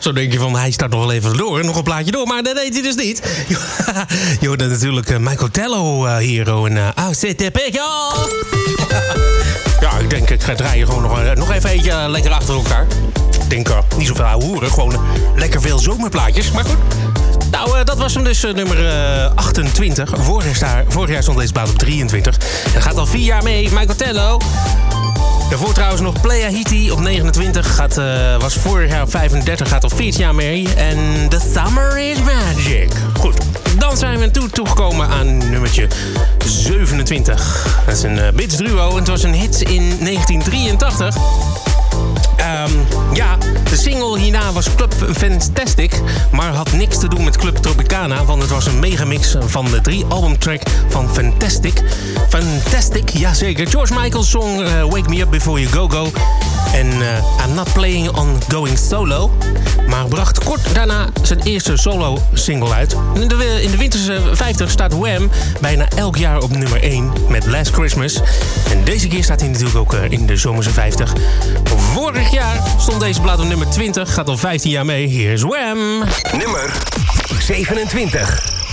Zo denk je van, hij staat nog wel even door. Nog een plaatje door, maar dat deed hij dus niet. Je hoorde natuurlijk eh, Michael Tello eh, hier. oh, En, uh, zit Ja, ik denk ik ga draaien gewoon nog, eh, nog even eentje eh, lekker achter elkaar. Ik denk eh, niet zoveel ouwe hoeren, gewoon eh, lekker veel zomerplaatjes. Maar goed, nou, eh, dat was hem dus, eh, nummer eh, 28. Vorig jaar, vorig jaar stond deze plaat op 23. En gaat al vier jaar mee, Michael Tello. Daarvoor trouwens nog Playa Hiti op 29. Gaat, eh, was vorig jaar op 35, gaat al 14 jaar mee. En The Summer is Magic. Goed, dan zijn we toe toegekomen aan nummertje 27. Dat is een uh, Bits duo en het was een hit in 1983. Ehm, ja, de single hierna was Club Fantastic, maar had niks te doen met Club Tropicana, want het was een megamix van de drie albumtrack van Fantastic. Fantastic, jazeker. George Michael's song eh, Wake Me Up Before You Go Go en eh, I'm Not Playing on Going Solo, maar bracht kort daarna zijn eerste solo single uit. In de, in de winterse 50 staat Wham bijna elk jaar op nummer 1 met Last Christmas. En deze keer staat hij natuurlijk ook eh, in de zomerse 50. Vorig jaar stond deze plaat op nummer 20, gaat al 15 jaar mee. Hier is Wham! Nummer 27.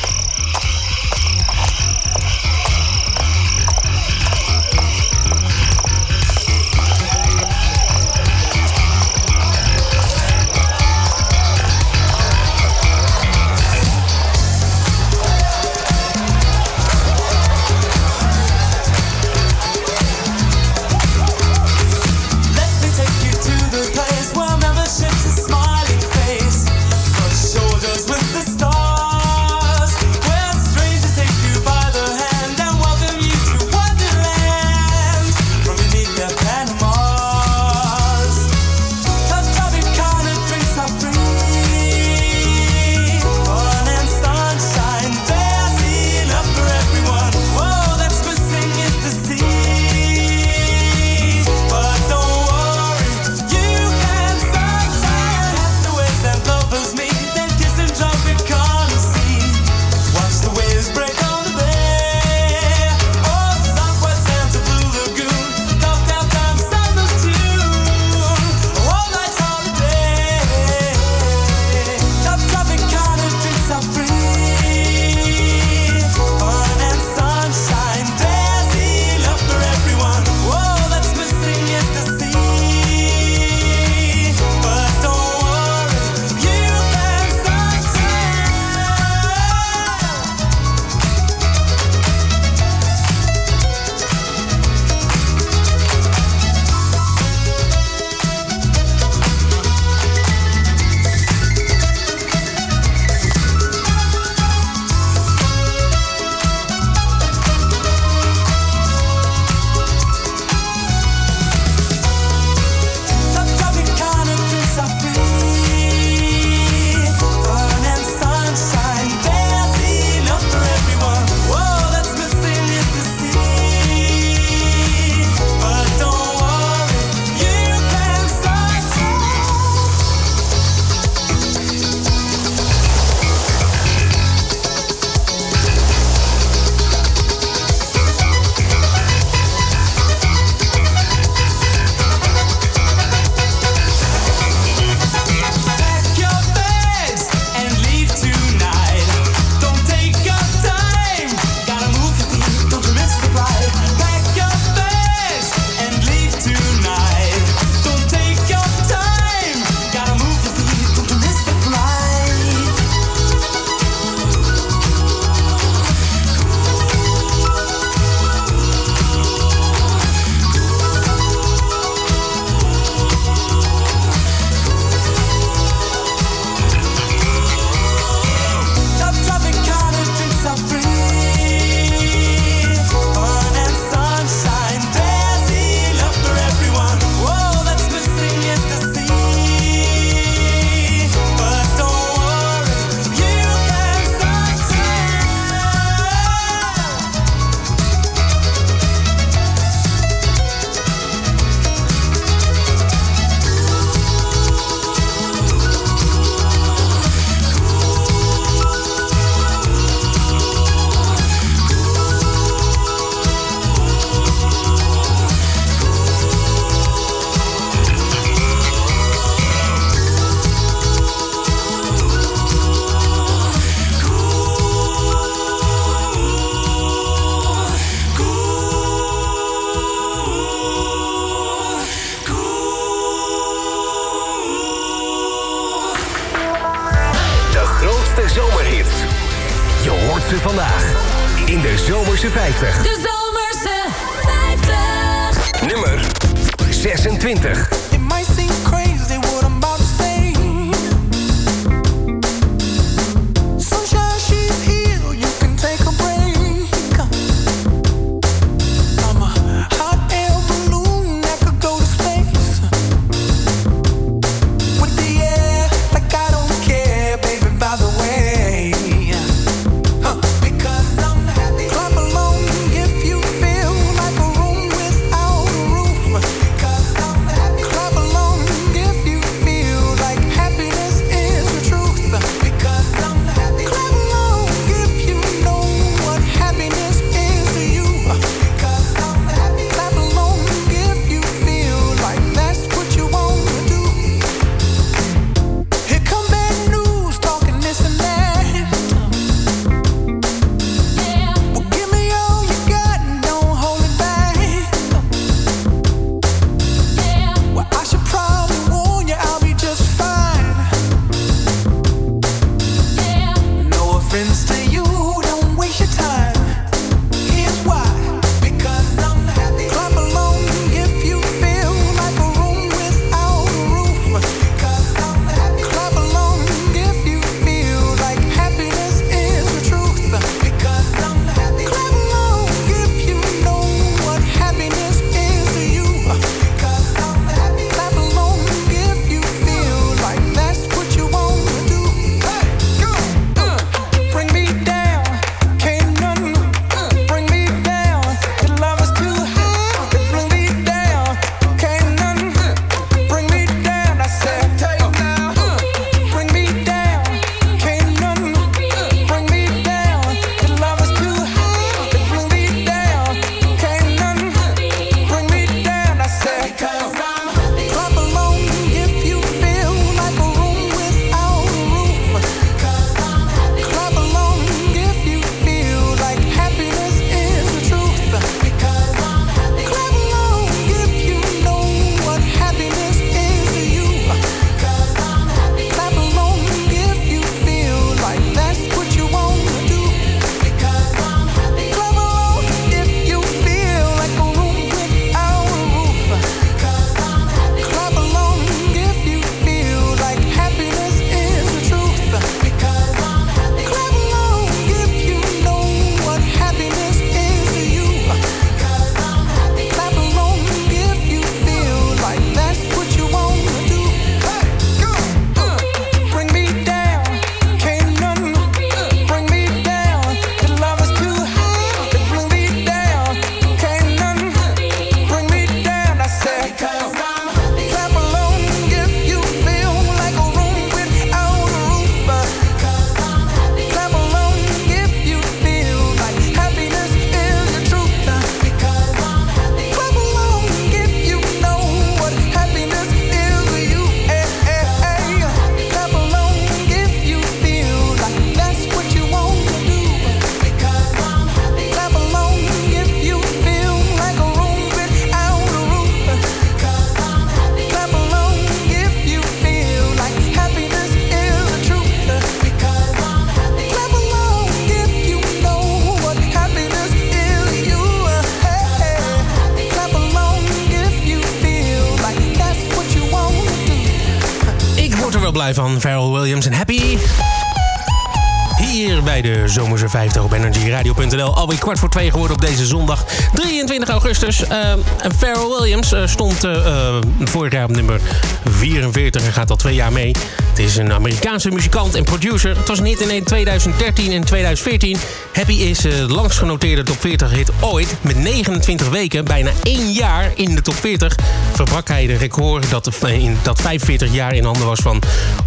50 op energyradio.nl. Alweer kwart voor twee geworden op deze zondag 23 augustus. Eh, en uh, Pharrell Williams eh, stond uh, vorig jaar op nummer 44 en gaat al twee jaar mee. Het is een Amerikaanse muzikant en producer. Het was niet in 2013 en 2014. Happy is de langst top 40 hit ooit. Met 29 weken, bijna één jaar in de top 40... verbrak hij de record dat, in, dat 45 jaar in handen was van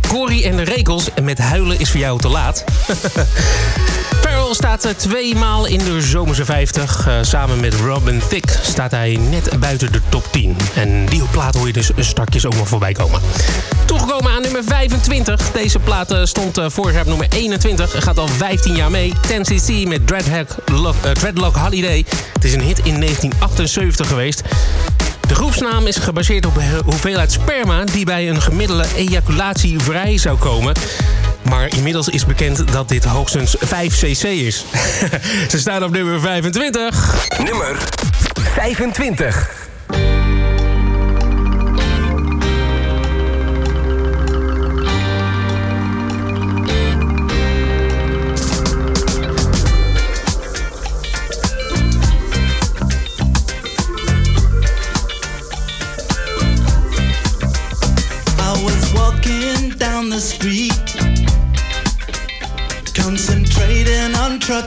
Corrie en de Rekels. En met huilen is voor jou te laat. Paul staat eh, tweemaal in de zomerse 50. Eh, samen met Robin Thicke staat hij net buiten de top 10. En die plaat hoor je dus strakjes ook nog voorbij komen. Toegekomen aan nummer 25. Deze plaat eh, stond vorig jaar op nummer 21. Gaat al 15 jaar mee. 10cc met Dreadlock, uh, Dreadlock Holiday. Het is een hit in 1978 geweest. De groepsnaam is gebaseerd op de hoeveelheid sperma die bij een gemiddelde ejaculatie vrij zou komen. Maar inmiddels is bekend dat dit hoogstens 5cc is. Ze staan op nummer 25. Nummer 25.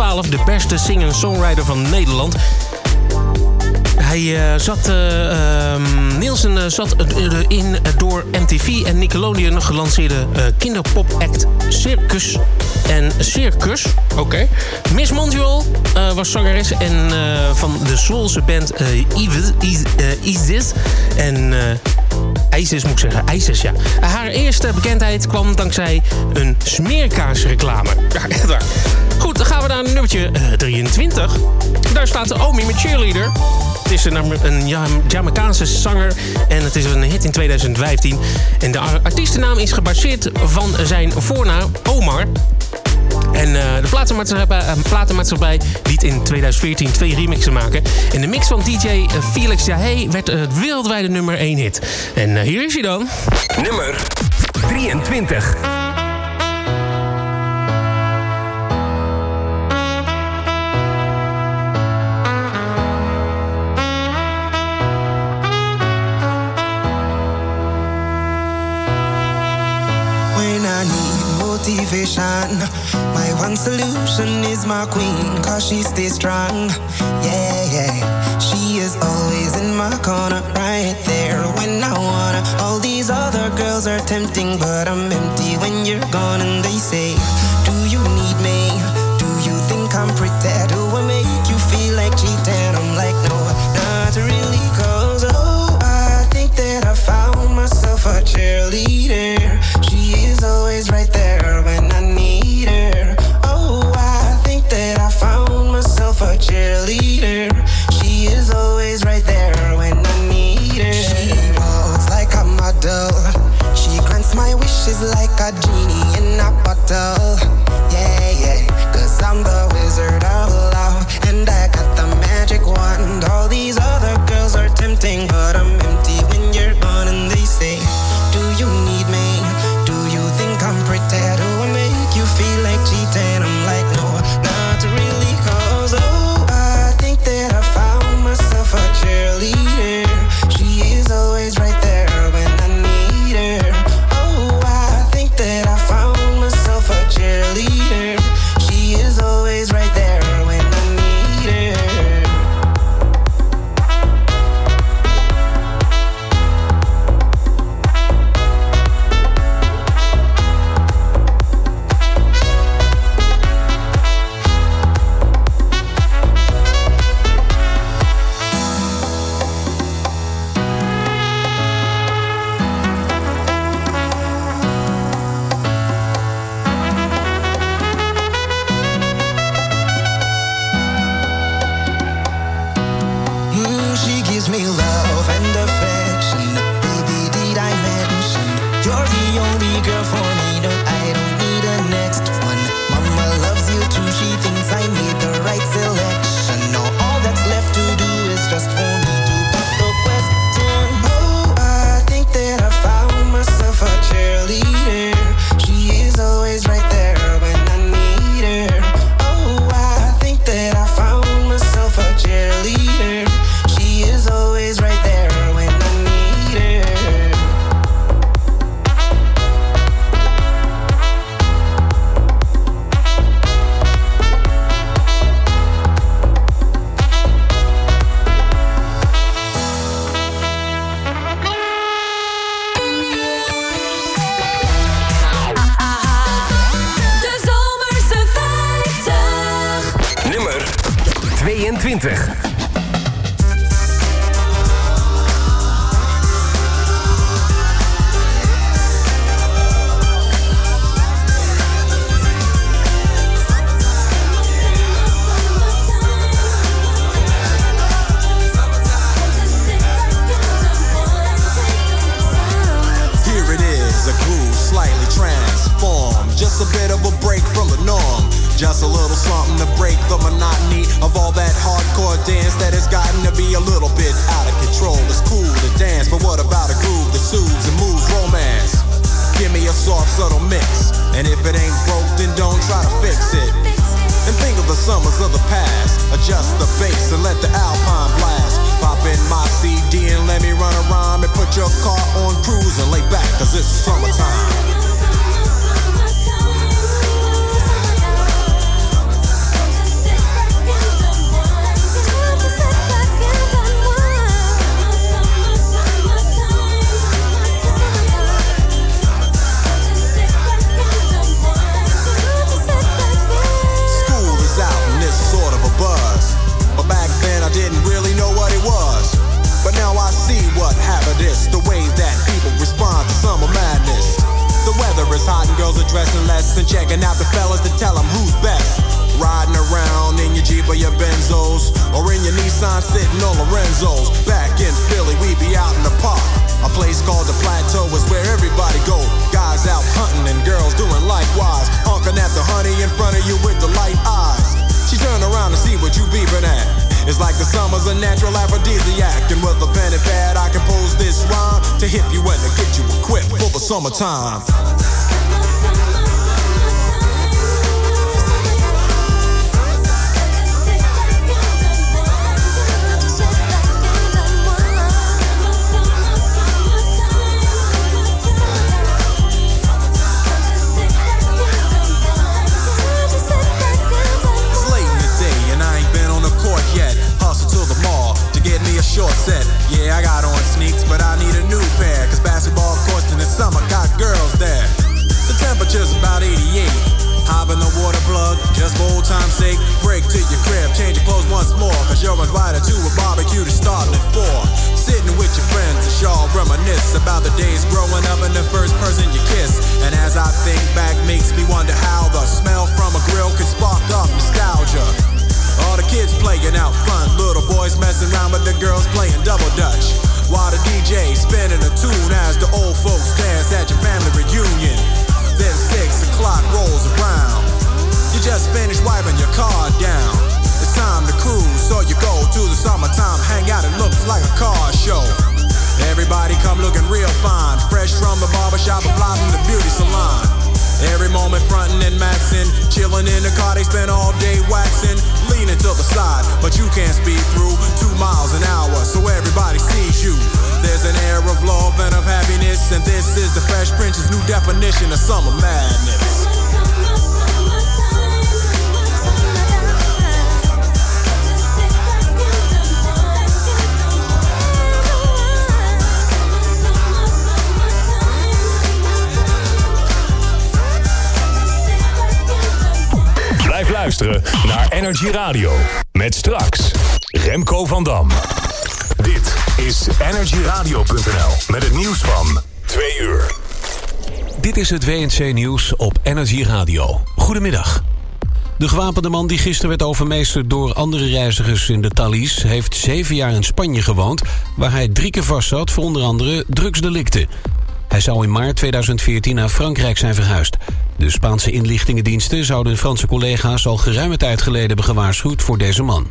2012 de beste singer-songwriter van Nederland. Hij eh, zat, uh, Nielsen eh, zat in door MTV en Nickelodeon gelanceerde kinderpop-act Circus en Circus. Oké. Miss Montreal was zangeres en, van de Zwolse band uh, Isis. En ISIS moet ik zeggen, ISIS ja. Haar eerste bekendheid kwam dankzij een smeerkaasreclame. Ja, echt waar. Goed, dan gaan we naar nummertje eh, 23. Daar staat Omi met Cheerleader. Het is een, een Jamaicaanse zanger en het is een hit in 2015. En de artiestennaam is gebaseerd van zijn voornaam Omar. En eh, de eh, platenmaatschappij, liet in 2014 twee remixen maken. En de mix van DJ Felix Jahey werd het wereldwijde nummer 1 hit. En hier is hij dan. Nummer 23. My one solution is my queen, cause she stays strong. Yeah, yeah. She is always in my corner, right there when I wanna. All these other girls are tempting, but I'm empty when you're gone, and they say, So. come looking real fine. Fresh from the barbershop, a fly from the beauty salon. Every moment frontin' and maxin', chillin' in the car, they spend all day waxin', leanin' to the side, but you can't speed through two miles an hour, so everybody sees you. There's an air of love and of happiness, and this is the Fresh Prince's new definition of summer madness. luisteren naar Energy Radio. Met straks Remco van Dam. Dit is energyradio.nl met het nieuws van 2 uur. Dit is het WNC Nieuws op Energy Radio. Goedemiddag. De gewapende man die gisteren werd overmeesterd door andere reizigers in de Thalys... heeft zeven jaar in Spanje gewoond, waar hij drie keer vast zat voor onder andere drugsdelicten. Hij zou in maart 2014 naar Frankrijk zijn verhuisd. De Spaanse inlichtingendiensten zouden Franse collega's al geruime tijd geleden hebben gewaarschuwd voor deze man.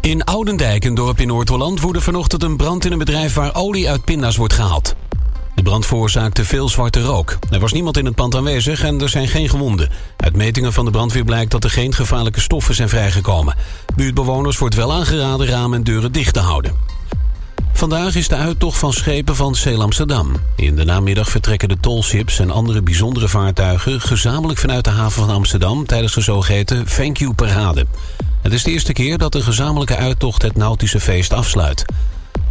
In Oudendijk, een dorp in Noord-Holland, woedde vanochtend een brand in een bedrijf waar olie uit pinda's wordt gehaald. De brand veroorzaakte veel zwarte rook. Er was niemand in het pand aanwezig en er zijn geen gewonden. Uit metingen van de brandweer blijkt dat er geen gevaarlijke stoffen zijn vrijgekomen. Buurtbewoners wordt wel aangeraden ramen en deuren dicht te houden. Vandaag is de uittocht van schepen van Sail Amsterdam. In de namiddag vertrekken de tolships en andere bijzondere vaartuigen... gezamenlijk vanuit de haven van Amsterdam tijdens de zogeheten Thank You Parade. Het is de eerste keer dat een gezamenlijke uittocht het Nautische Feest afsluit.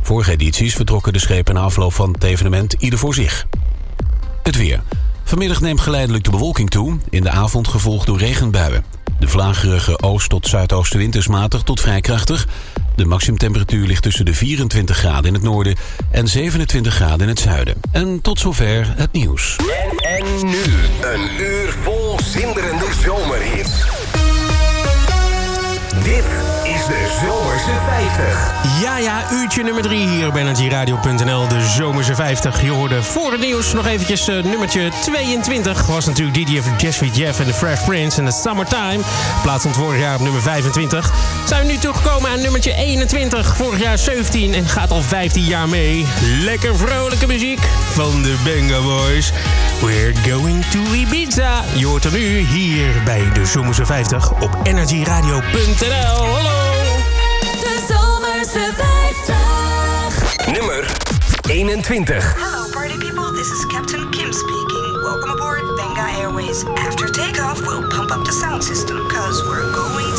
Vorige edities vertrokken de schepen na afloop van het evenement ieder voor zich. Het weer. Vanmiddag neemt geleidelijk de bewolking toe, in de avond gevolgd door regenbuien. De vlagerige oost- tot zuidoostenwind is matig tot vrij krachtig. De maximumtemperatuur ligt tussen de 24 graden in het noorden en 27 graden in het zuiden. En tot zover het nieuws. En, en nu een uur vol zinderende zomerhits. Dit is de Zomerse 50. Ja, ja, uurtje nummer 3 hier bij NRGRadio.nl, de Zomerse 50. Je hoorde voor het nieuws nog eventjes eh, nummertje 22. Was natuurlijk Didi of Jeffrey Jeff en The Fresh Prince en The Summertime. Plaats van vorig jaar op nummer 25. Zijn we nu toegekomen aan nummertje 21. Vorig jaar 17 en gaat al 15 jaar mee. Lekker vrolijke muziek van de Benga Boys. We're going to Ibiza. Je hoort er nu hier bij de Zomerse 50 op NRGRadio.nl. Hallo! De Zomerse 50. Nummer 21. Hello, party people. This is Captain Kim speaking. Welcome aboard Benga Airways. After takeoff, we'll pump up the sound system because we're going to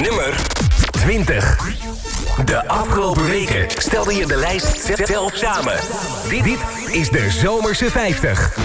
Nummer 20. De afgelopen weken stelde je de lijst zelf samen. Dit, dit is de Zomerse 50.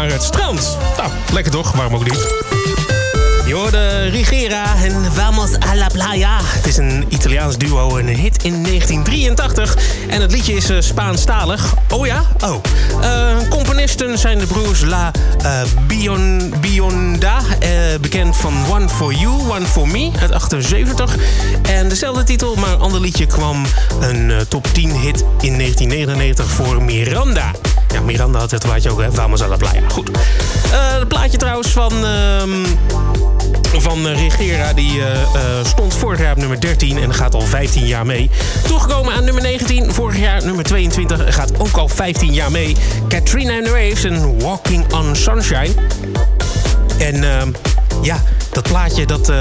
Naar het strand. Nou, lekker toch? Waarom ook niet? Hoorde Rigera en Vamos a la Playa. Het is een Italiaans duo en een hit in 1983. En het liedje is eh, Spaanstalig. Oh ja? Oh. Eh, componisten zijn de broers La eh, Bion, Bionda. bekend van One for You, One for Me uit 78. En dezelfde titel, maar een ander liedje kwam een top 10 hit in 1999 voor Miranda. Miranda had het plaatje ook, hè? Vamos a la Playa. Goed. Eh, het plaatje trouwens van... ehm, van eh, Regera. Die eh, stond vorig jaar op nummer 13 en gaat al 15 jaar mee. Toegekomen aan nummer 19, vorig jaar nummer 22. en Gaat ook al 15 jaar mee. Katrina and the Waves en Walking on Sunshine. En ehm, ja, dat plaatje dat,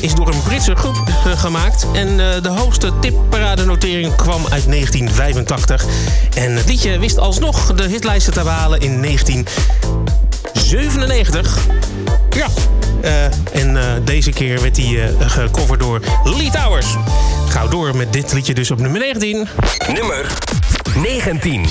is door een Britse groep gemaakt. En eh, de hoogste tipparadenotering kwam uit 1985. En het liedje wist alsnog de hitlijsten te behalen in 1997. Ja. Eh, en eh, deze keer werd hij eh, gecoverd door Lee Towers. Gauw door met dit liedje dus op nummer 19. Nummer 19.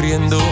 sufriendo.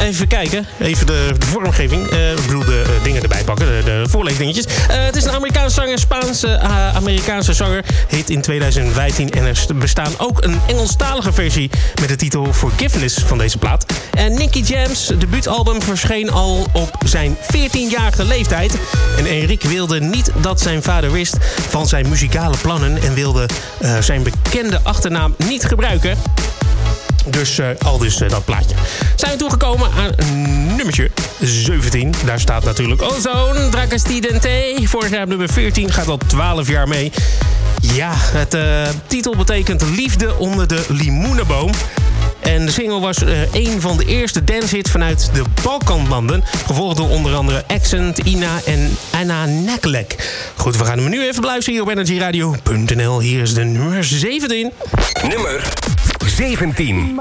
Even kijken. Even de, vormgeving. Uh, ik bedoel, de eh, dingen erbij pakken. De, de voorleesdingetjes. Eh, het is een Amerikaanse zanger. Spaanse Amerikaanse zanger. Heet in 2015. En er bestaan ook een Engelstalige versie met de titel Forgiveness van deze plaat. En Nicky Jams debuutalbum verscheen al op zijn 14-jarige leeftijd. En Enrik wilde niet dat zijn vader wist van zijn muzikale plannen en wilde zijn bekende achternaam niet gebruiken. Dus uh, al dus dat plaatje zijn we toegekomen aan nummertje 17. Daar staat natuurlijk Ozone, Dragasti Vorig jaar nummer 14, gaat al 12 jaar mee. Ja, het eh, titel betekent Liefde onder de limoenenboom. En de single was een van de eerste dancehits vanuit de Balkanlanden. Gevolgd door onder andere Accent, Ina en Anna Neklek. Goed, we gaan hem nu even beluisteren hier op energyradio.nl. Hier is de nummer 17. Nummer 17.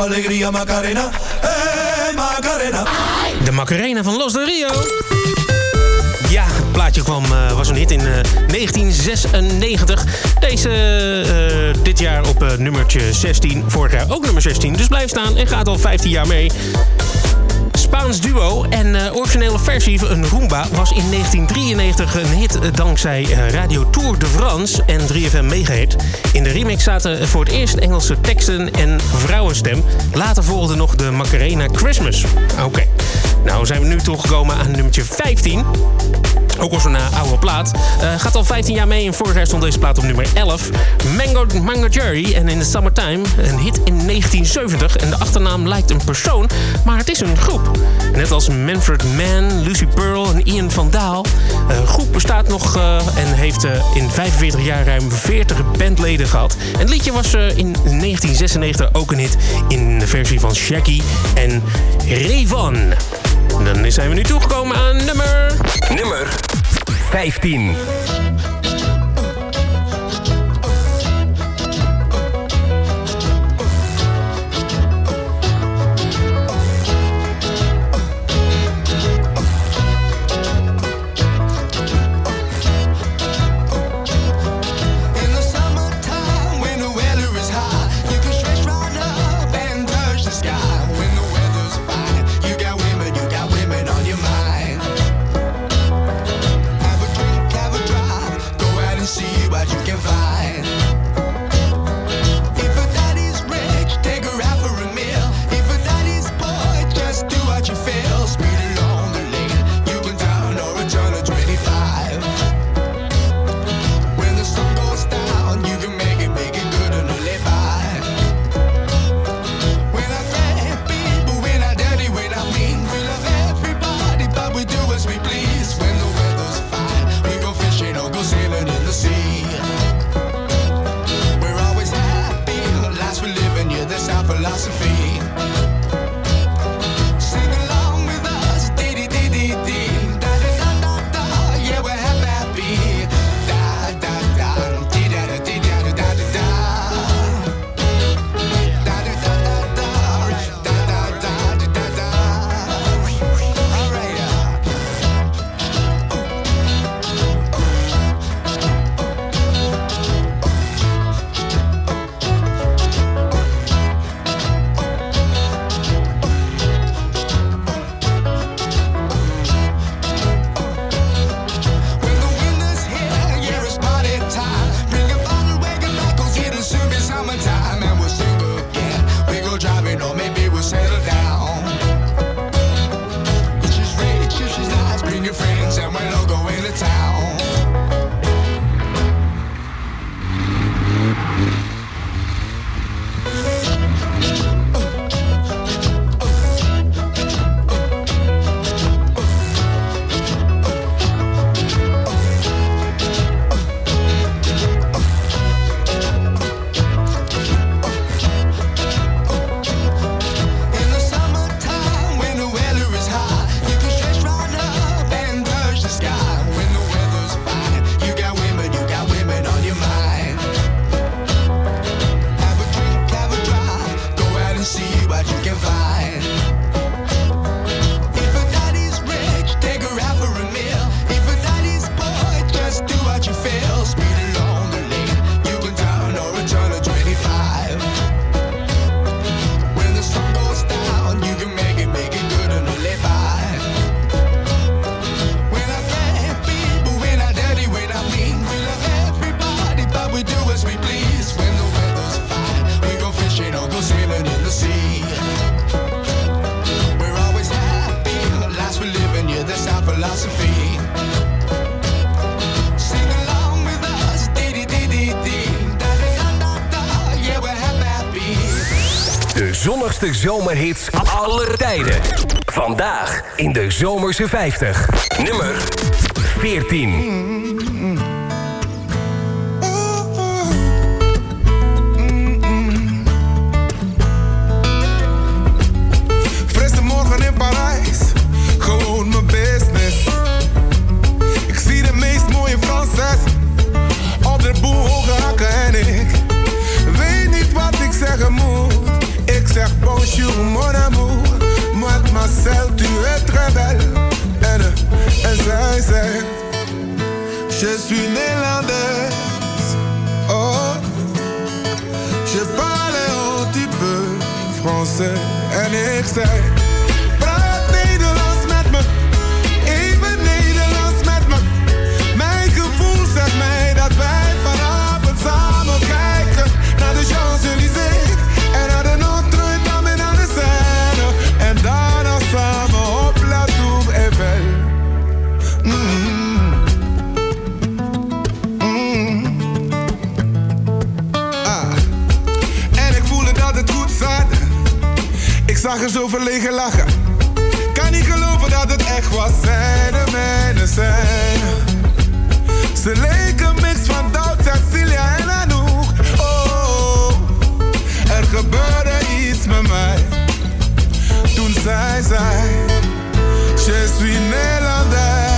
Alegría, Macarena, eh, Macarena. De Macarena van Los de Rio. Ja, het plaatje kwam, eh, was een hit in eh, 1996. Deze eh, dit jaar op eh, nummertje 16. Vorig jaar ook nummer 16. Dus blijf staan en gaat al 15 jaar mee. Spaans duo en eh, originele versie van een Roomba was in 1993 een hit eh, dankzij eh, Radio Tour de France en 3FM Megahit. In de remix zaten voor het eerst Engelse teksten en vrouwenstem. Later volgde nog de Macarena Christmas. Oké, nou zijn we nu toegekomen aan nummertje 15. Ook al zo'n eh, oude plaat. Eh, gaat al 15 jaar mee en vorig jaar stond deze plaat op nummer 11. Mango, Mango Jerry en In the Summertime. Een hit in 1970 en de achternaam lijkt een persoon, maar het is een groep. Net als Manfred Mann, Lucy Pearl en Ian van Daal. De groep bestaat nog eh, en heeft eh, in 45 jaar ruim 40 bandleden gehad. En het liedje was eh, in 1996 ook een hit in de versie van Shaggy en Rayvon. Dan zijn we nu toegekomen aan nummer... Nummer 15. Zomerhits aller tijden. Vandaag in de Zomerse 50. Nummer 14. Je suis néerlandaise. Oh, je parle un petit peu français. En ik Lachen. Kan niet geloven dat het echt was. Zij de mijne zijn. Ze leken mix van Doubt, Cecilia en Anouk. Oh, er gebeurde iets met mij. Toen zij zei, je suis Nederlands.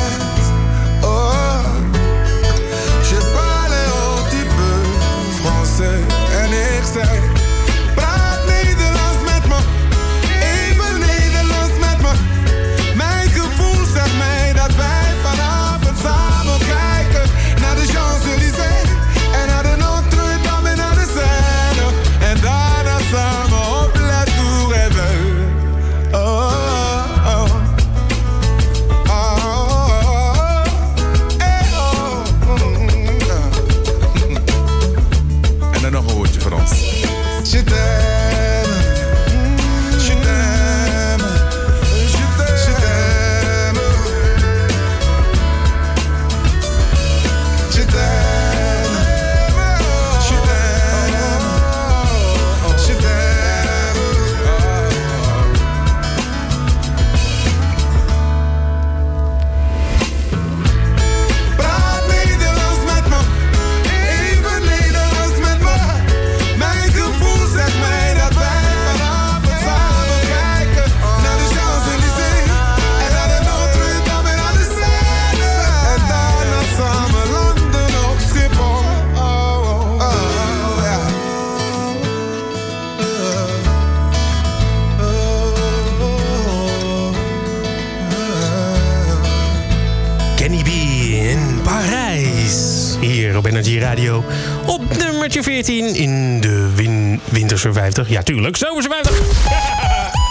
Nummertje 14 in de win Winterse 50. Ja, tuurlijk. Zomerse 50.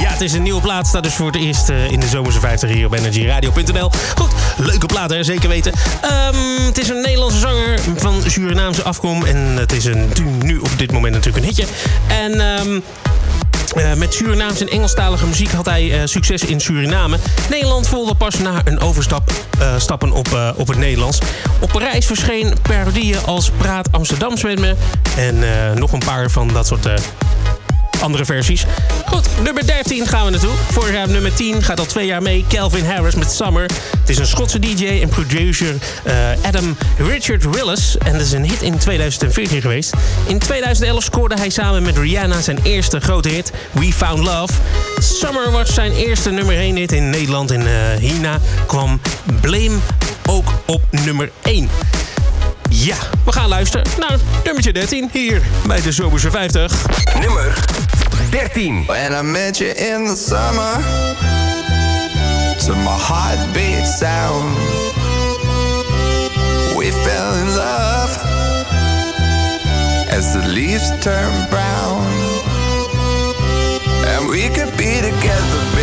Ja, het is een nieuwe plaat. Staat dus voor het eerst eh, in de Zomerse 50 hier op energyradio.nl. Goed, leuke plaat hè, zeker weten. Ehm, het is een Nederlandse zanger van Surinaamse afkom. En het is een, nu op dit moment natuurlijk een hitje. En... ehm, eh, met Surinaamse en Engelstalige muziek had hij eh, succes in Suriname. Nederland volgde pas na een overstap eh, stappen op, op het Nederlands. Op Parijs verscheen parodieën als Praat Amsterdams met me. En nog een paar van dat soort andere versies. Goed, nummer 13 gaan we naartoe. Vorig jaar op nummer 10 gaat al twee jaar mee. Calvin Harris met Summer. Het is een Schotse DJ en producer eh, Adam Richard Willis. En dat is een hit in 2014 geweest. In 2011 scoorde hij samen met Rihanna zijn eerste grote hit, We Found Love. Summer was zijn eerste nummer 1 hit in Nederland. En eh, hierna kwam Blame ook op nummer 1. Ja, we gaan luisteren naar nummertje 13 hier bij de Zomerse 50. Nummer 13. When I met you in the summer, to my heartbeat sound, we fell in love as the leaves turn brown, and we could be together,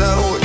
act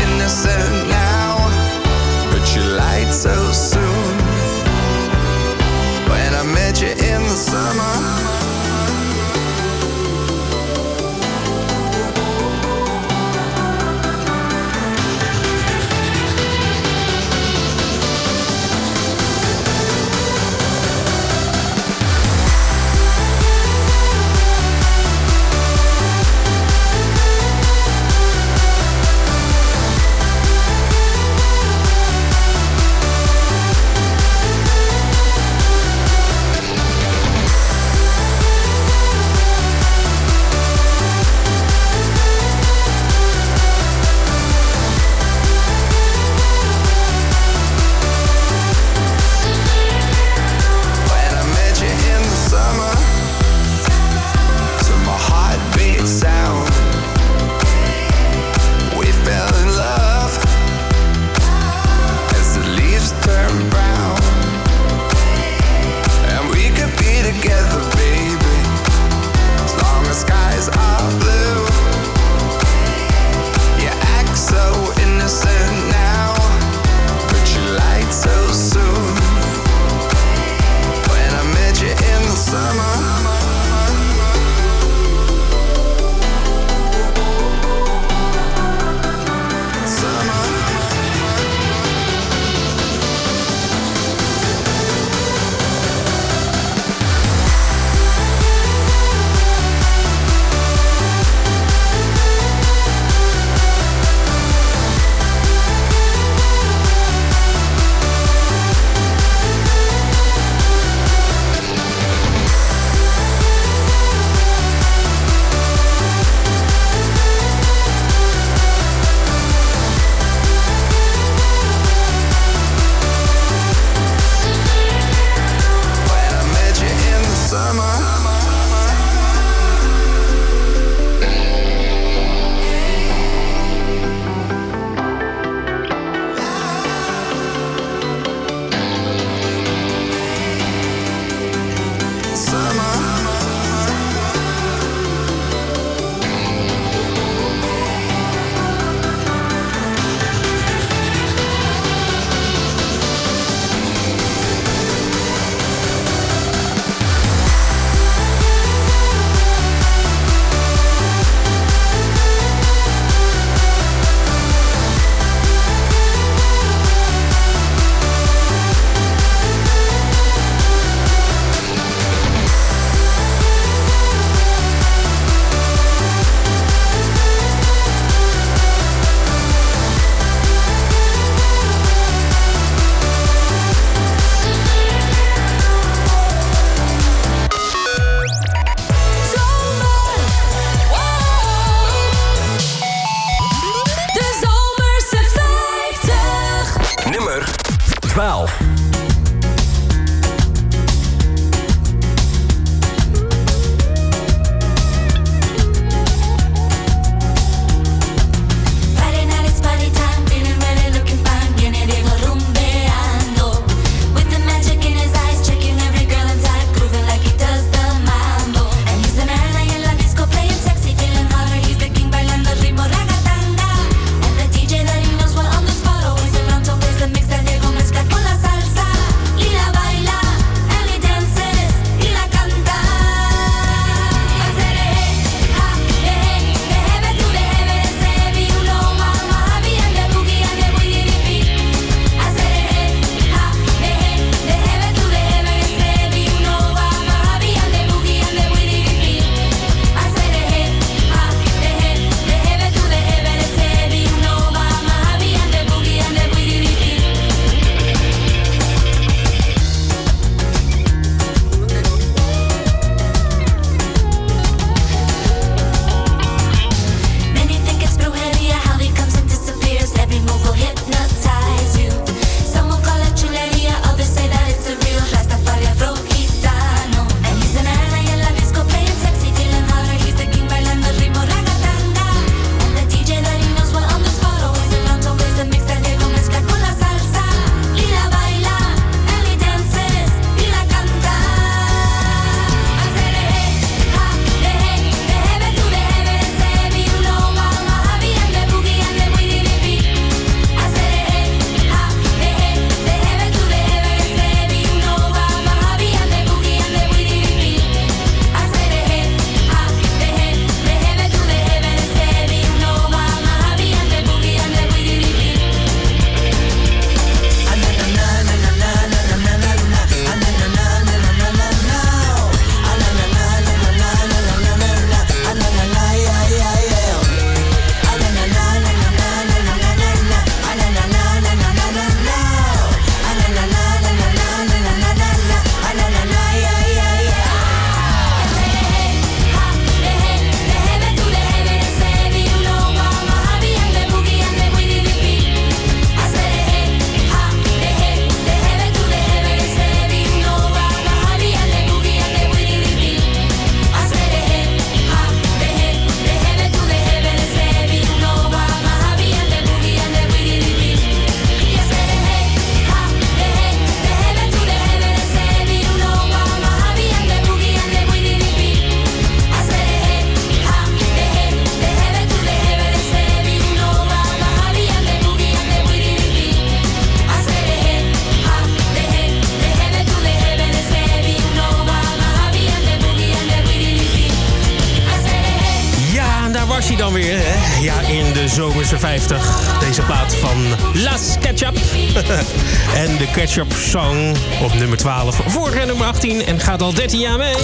18 en gaat al 13 jaar mee.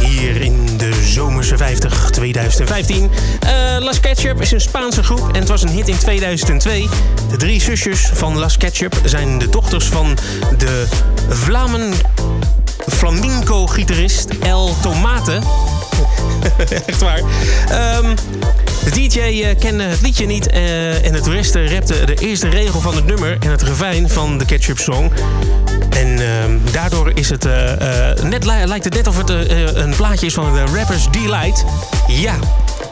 Hier in de Zomerse 50 2015. Eh, Las Ketchup is een Spaanse groep en het was een hit in 2002. De drie zusjes van Las Ketchup zijn de dochters van de Vlamen flamenco-gitarist El Tomate. Echt waar. Ehm, de DJ eh, kende het liedje niet eh, en het toeristen repte de eerste regel van het nummer en het refrein van de Ketchup Song. En ehm, daardoor is het, eh, eh, net, lijkt het net of het eh, een plaatje is van de Rappers Delight. Ja,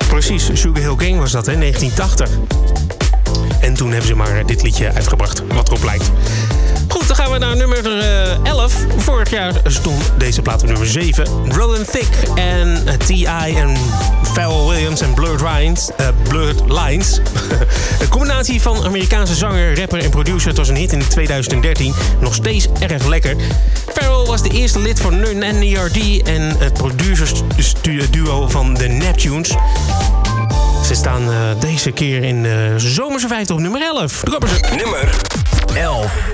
precies. Sugar Hill Gang was dat, hè? 1980. En toen hebben ze maar dit liedje uitgebracht, wat erop lijkt. Goed, dan gaan we naar nummer 11. Vorig jaar stond deze plaat op nummer 7. Rollin Thick en T.I. en Pharrell Williams en Blurred Lines, Blurred Lines. een combinatie van Amerikaanse zanger, rapper en producer. Het was een hit in 2013. Nog steeds erg lekker. Farrell was de eerste lid van Nun en en het producersduo van de Neptunes. Ze staan eh, deze keer in uh, Zomerse 50 op nummer 11. Nummer 11.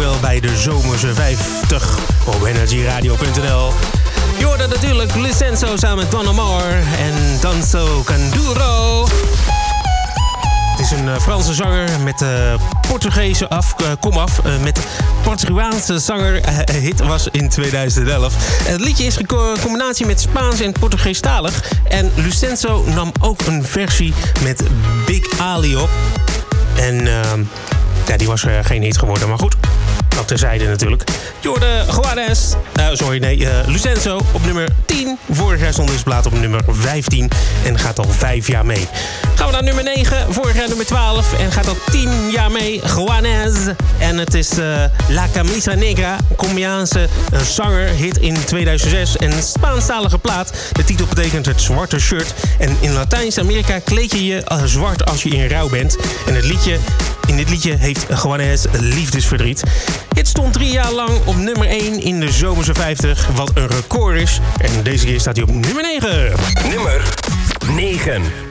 Wel bij de zomerse 50 op energyradio.nl. Je natuurlijk Licenzo samen met Don Omar en Danzo Canduro. Het is een eh, Franse zanger met eh Portugese af, eh, komaf. met Portugaanse zanger. Hit was in 2011. Het liedje is co- combinatie met Spaans en Portugeestalig. En Lucenzo nam ook een versie met Big Ali op. En ehm, ja, die was geen hit geworden, maar goed. Dat terzijde natuurlijk. Jorde Juarez, eh, sorry, nee, eh, Lucenzo op nummer 10. Vorig jaar stond plaat op nummer 15 en gaat al 5 jaar mee. Gaan we naar nummer 9, vorig jaar nummer 12 en gaat al 10 jaar mee. Juarez. En het is eh, La Camisa Negra, Colombiaanse zanger, hit in 2006. En Spaanstalige plaat. De titel betekent het zwarte shirt. En in Latijns-Amerika kleed je je zwart als je in rouw bent. En het liedje, in dit liedje heeft Juarez liefdesverdriet. Het stond drie jaar lang op nummer 1 in de Zomerse 50, wat een record is. En deze keer staat hij op nummer 9. Nummer 9.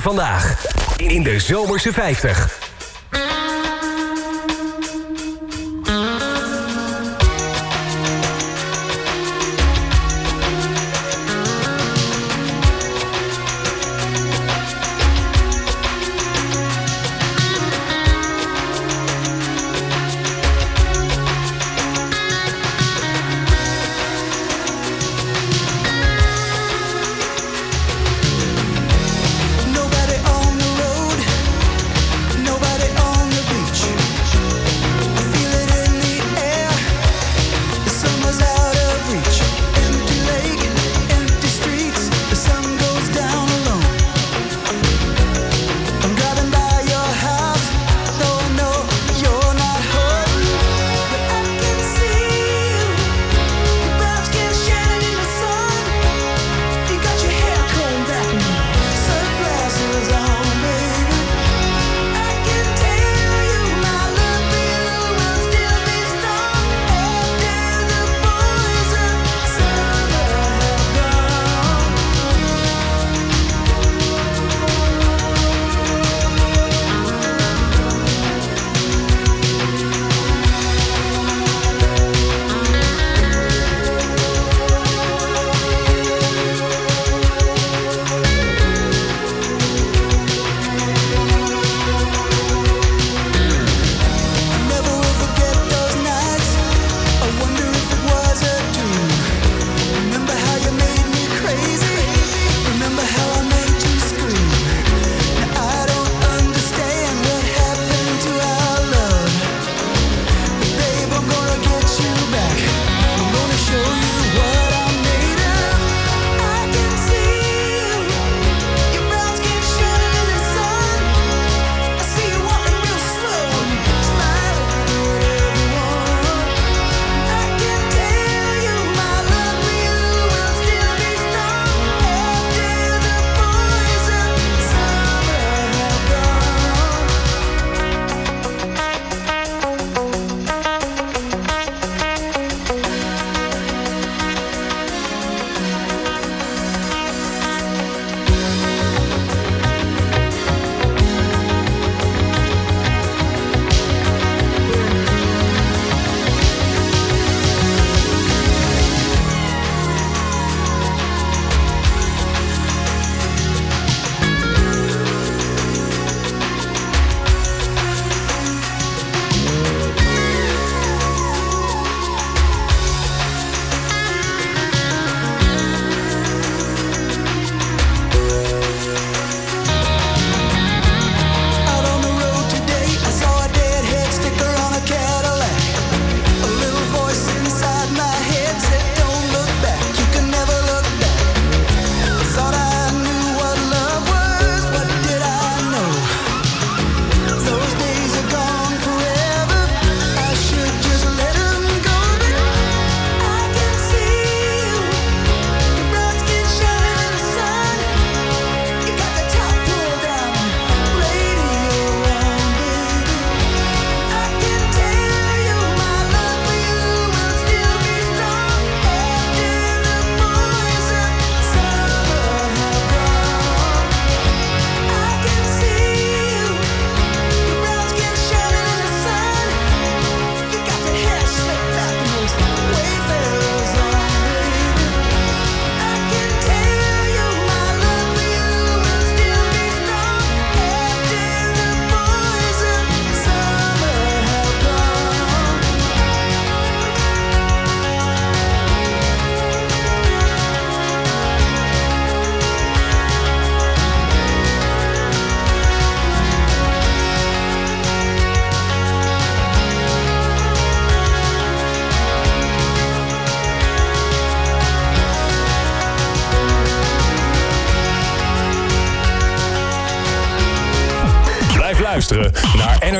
Vandaag in de Zomerse 50.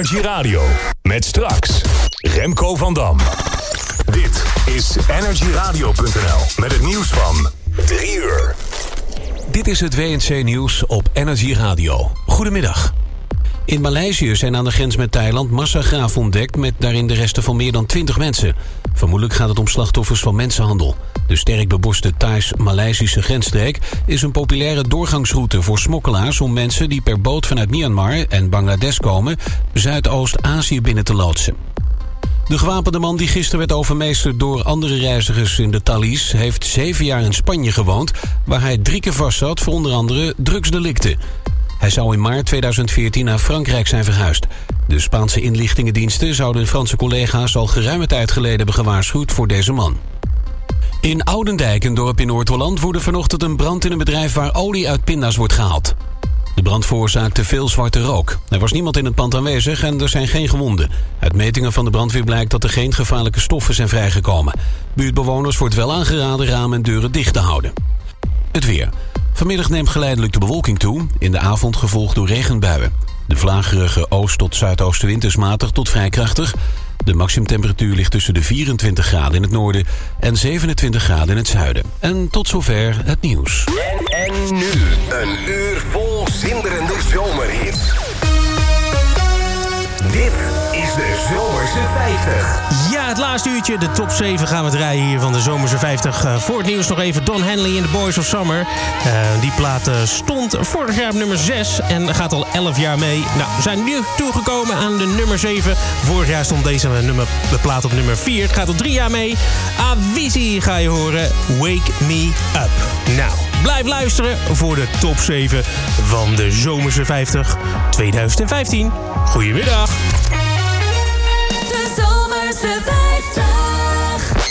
Energy Radio. Met straks Remco van Dam. Dit is energyradio.nl met het nieuws van 3 uur. Dit is het WNC Nieuws op Energy Radio. Goedemiddag. In Maleisië zijn aan de grens met Thailand massagraven ontdekt... met daarin de resten van meer dan 20 mensen. Vermoedelijk gaat het om slachtoffers van mensenhandel. De sterk beboste Thais-Maleisische grensstreek... is een populaire doorgangsroute voor smokkelaars... om mensen die per boot vanuit Myanmar en Bangladesh komen... Zuidoost-Azië binnen te loodsen. De gewapende man die gisteren werd overmeesterd door andere reizigers in de Thalys... heeft zeven jaar in Spanje gewoond, waar hij drie keer vast zat voor onder andere drugsdelicten. Hij zou in maart 2014 naar Frankrijk zijn verhuisd. De Spaanse inlichtingendiensten zouden Franse collega's al geruime tijd geleden hebben gewaarschuwd voor deze man. In Oudendijk, een dorp in Noord-Holland, woedde vanochtend een brand in een bedrijf waar olie uit pinda's wordt gehaald. De brand veroorzaakte veel zwarte rook. Er was niemand in het pand aanwezig en er zijn geen gewonden. Uit metingen van de brandweer blijkt dat er geen gevaarlijke stoffen zijn vrijgekomen. Buurtbewoners wordt wel aangeraden ramen en deuren dicht te houden. Het weer. Vanmiddag neemt geleidelijk de bewolking toe. In de avond gevolgd door regenbuien. De vlagerige oost- tot zuidoostenwind is matig tot vrij krachtig. De maximumtemperatuur ligt tussen de 24 graden in het noorden en 27 graden in het zuiden. En tot zover het nieuws. En, en nu een uur vol zinderende zomerhits. Dit is de Zomerse 50. Het laatste uurtje, de top 7 gaan we draaien hier van de Zomerse 50. Eh, voor het nieuws nog even Don Henley in The Boys of Summer. Eh, die plaat eh, stond vorig jaar op nummer 6 en gaat al 11 jaar mee. Nou, we zijn nu toegekomen aan de nummer 7. Vorig jaar stond deze nummer, de plaat op nummer 4. Het gaat al 3 jaar mee. Avicii ga je horen, Wake Me Up. Nou, blijf luisteren voor de top 7 van de Zomerse 50 2015. Goedemiddag. 50.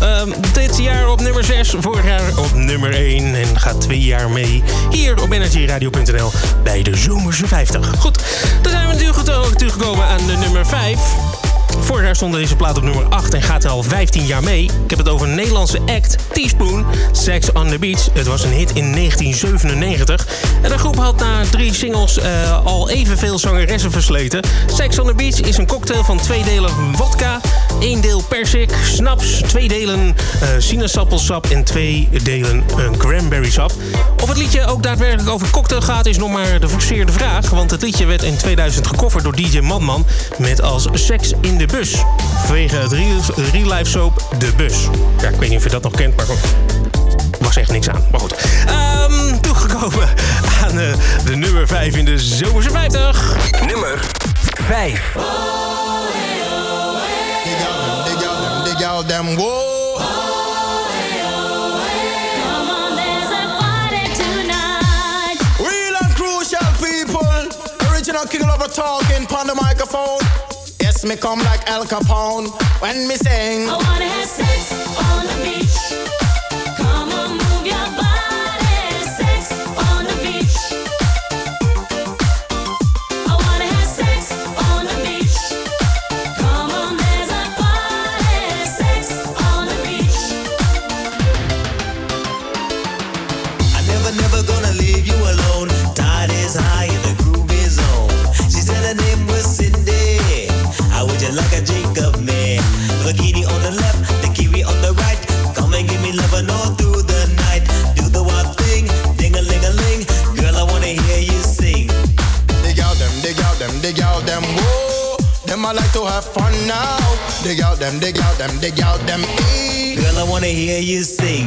Ehm, dit jaar op nummer 6, vorig jaar op nummer 1. En gaat twee jaar mee hier op energyradio.nl bij de Zomerse 50. Goed, dan zijn we natuurlijk ook toegekomen aan de nummer 5. Vorig jaar stond deze plaat op nummer 8 en gaat er al 15 jaar mee. Ik heb het over een Nederlandse act, Teaspoon, Sex on the Beach. Het was een hit in 1997. En de groep had na drie singles eh, al evenveel zangeressen versleten. Sex on the Beach is een cocktail van twee delen vodka, één deel persik, snaps, twee delen eh, sinaasappelsap en twee delen eh, cranberry sap. Of het liedje ook daadwerkelijk over cocktail gaat is nog maar de verseerde vraag. Want het liedje werd in 2000 gecoverd door DJ Madman met als Sex in de Bus. Vanwege het real life soap De Bus. Ja, ik weet niet of je dat nog kent, maar goed. Was echt niks aan. Maar goed. Ehm, toegekomen aan eh, de nummer 5 in de Zomerse 50. Nummer 5. Them, whoa. Real and crucial people. Original king talking on the microphone. Yes, me come like Al Capone when me sing. I wanna have sex on the beach. Dig out them, dig them, whoa. Them I like to have fun now. Dig out them, dig out them, dig out them, e. Girl, I wanna hear you sing.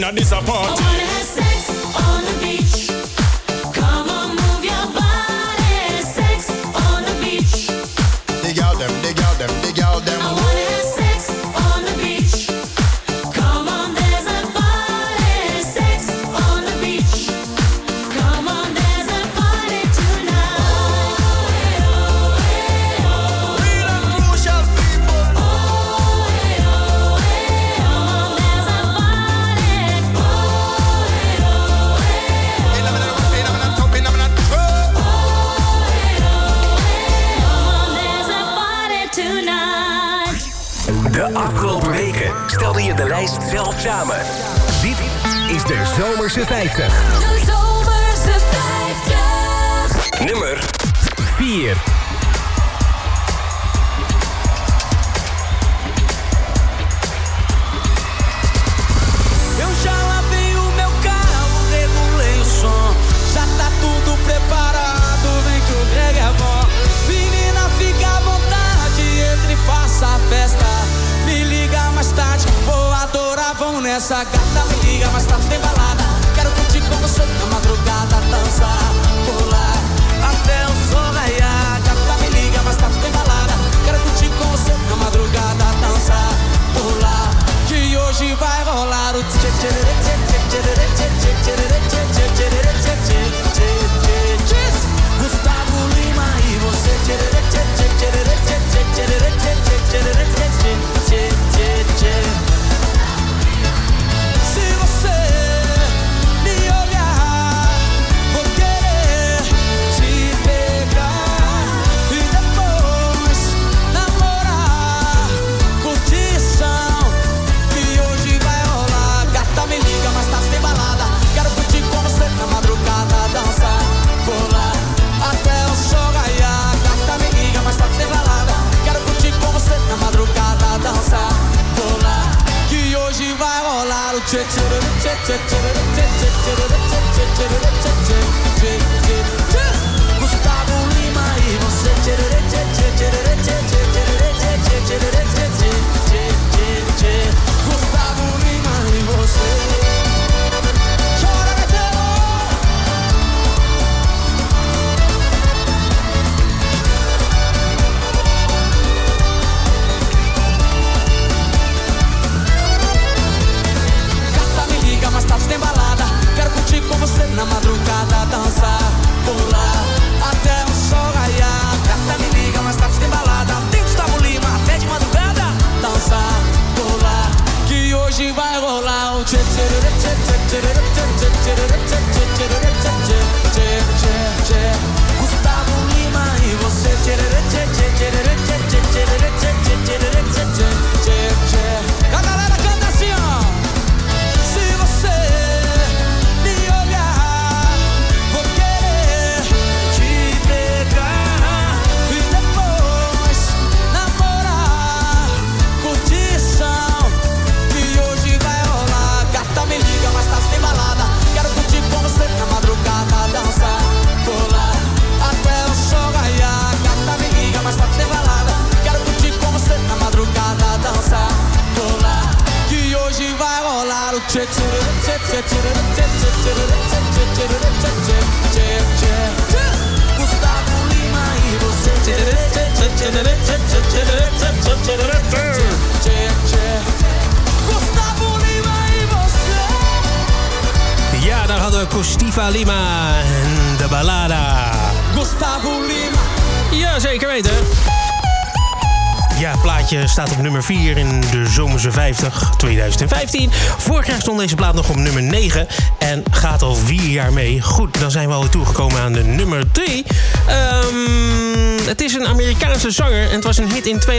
inna this a 50.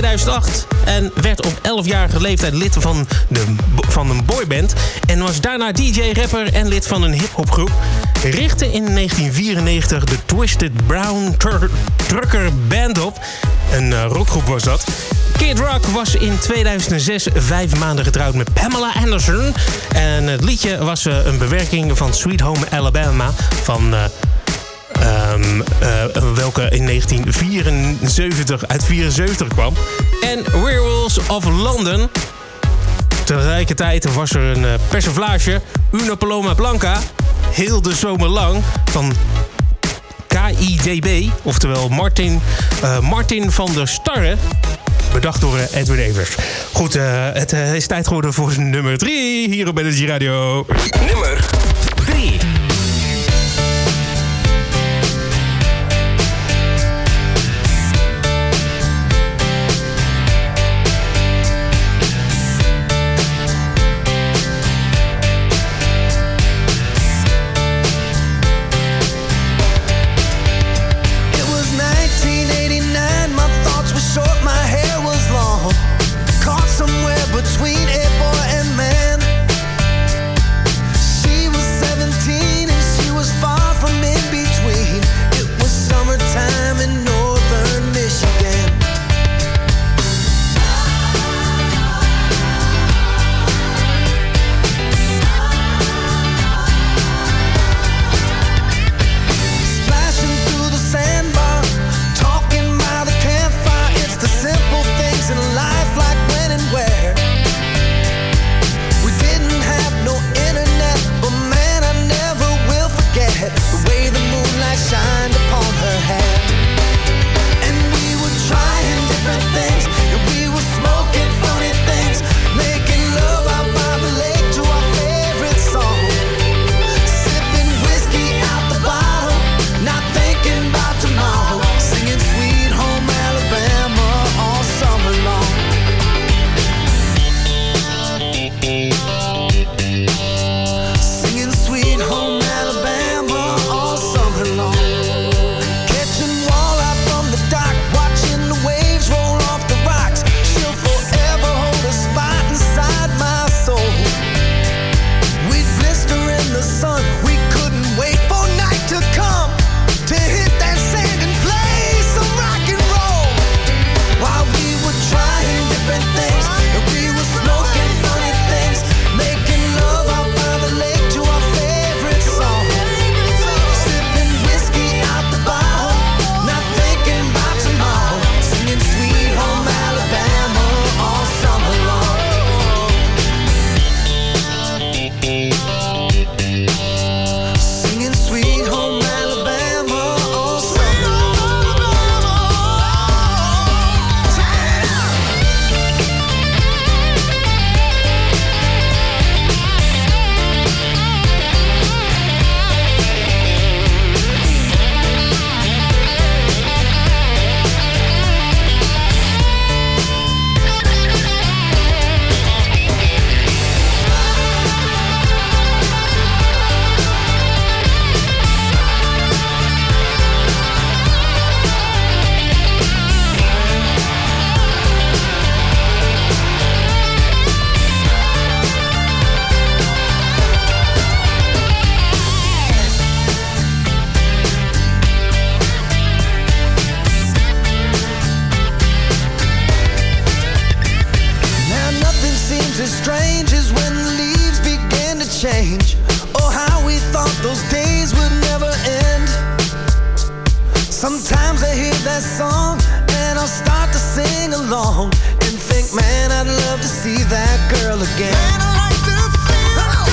2008 en werd op 11-jarige leeftijd lid van, de, van een boyband. En was daarna DJ, rapper en lid van een hip-hopgroep. Richtte in 1994 de Twisted Brown Trucker Band op. Een eh, rockgroep was dat. Kid Rock was in 2006 vijf maanden getrouwd met Pamela Anderson. En het liedje was eh, een bewerking van Sweet Home Alabama van eh, eh, welke in 1974 uit 74 kwam. En Werewolves of London. Tegelijkertijd was er een eh, persiflage, Una Paloma Blanca, heel de zomer lang, van KIDB, oftewel Martin, eh, Martin van der Starre. Bedacht door Edwin Evers. Goed, het is tijd geworden voor nummer 3 hier op Energy Radio. Nummer 3.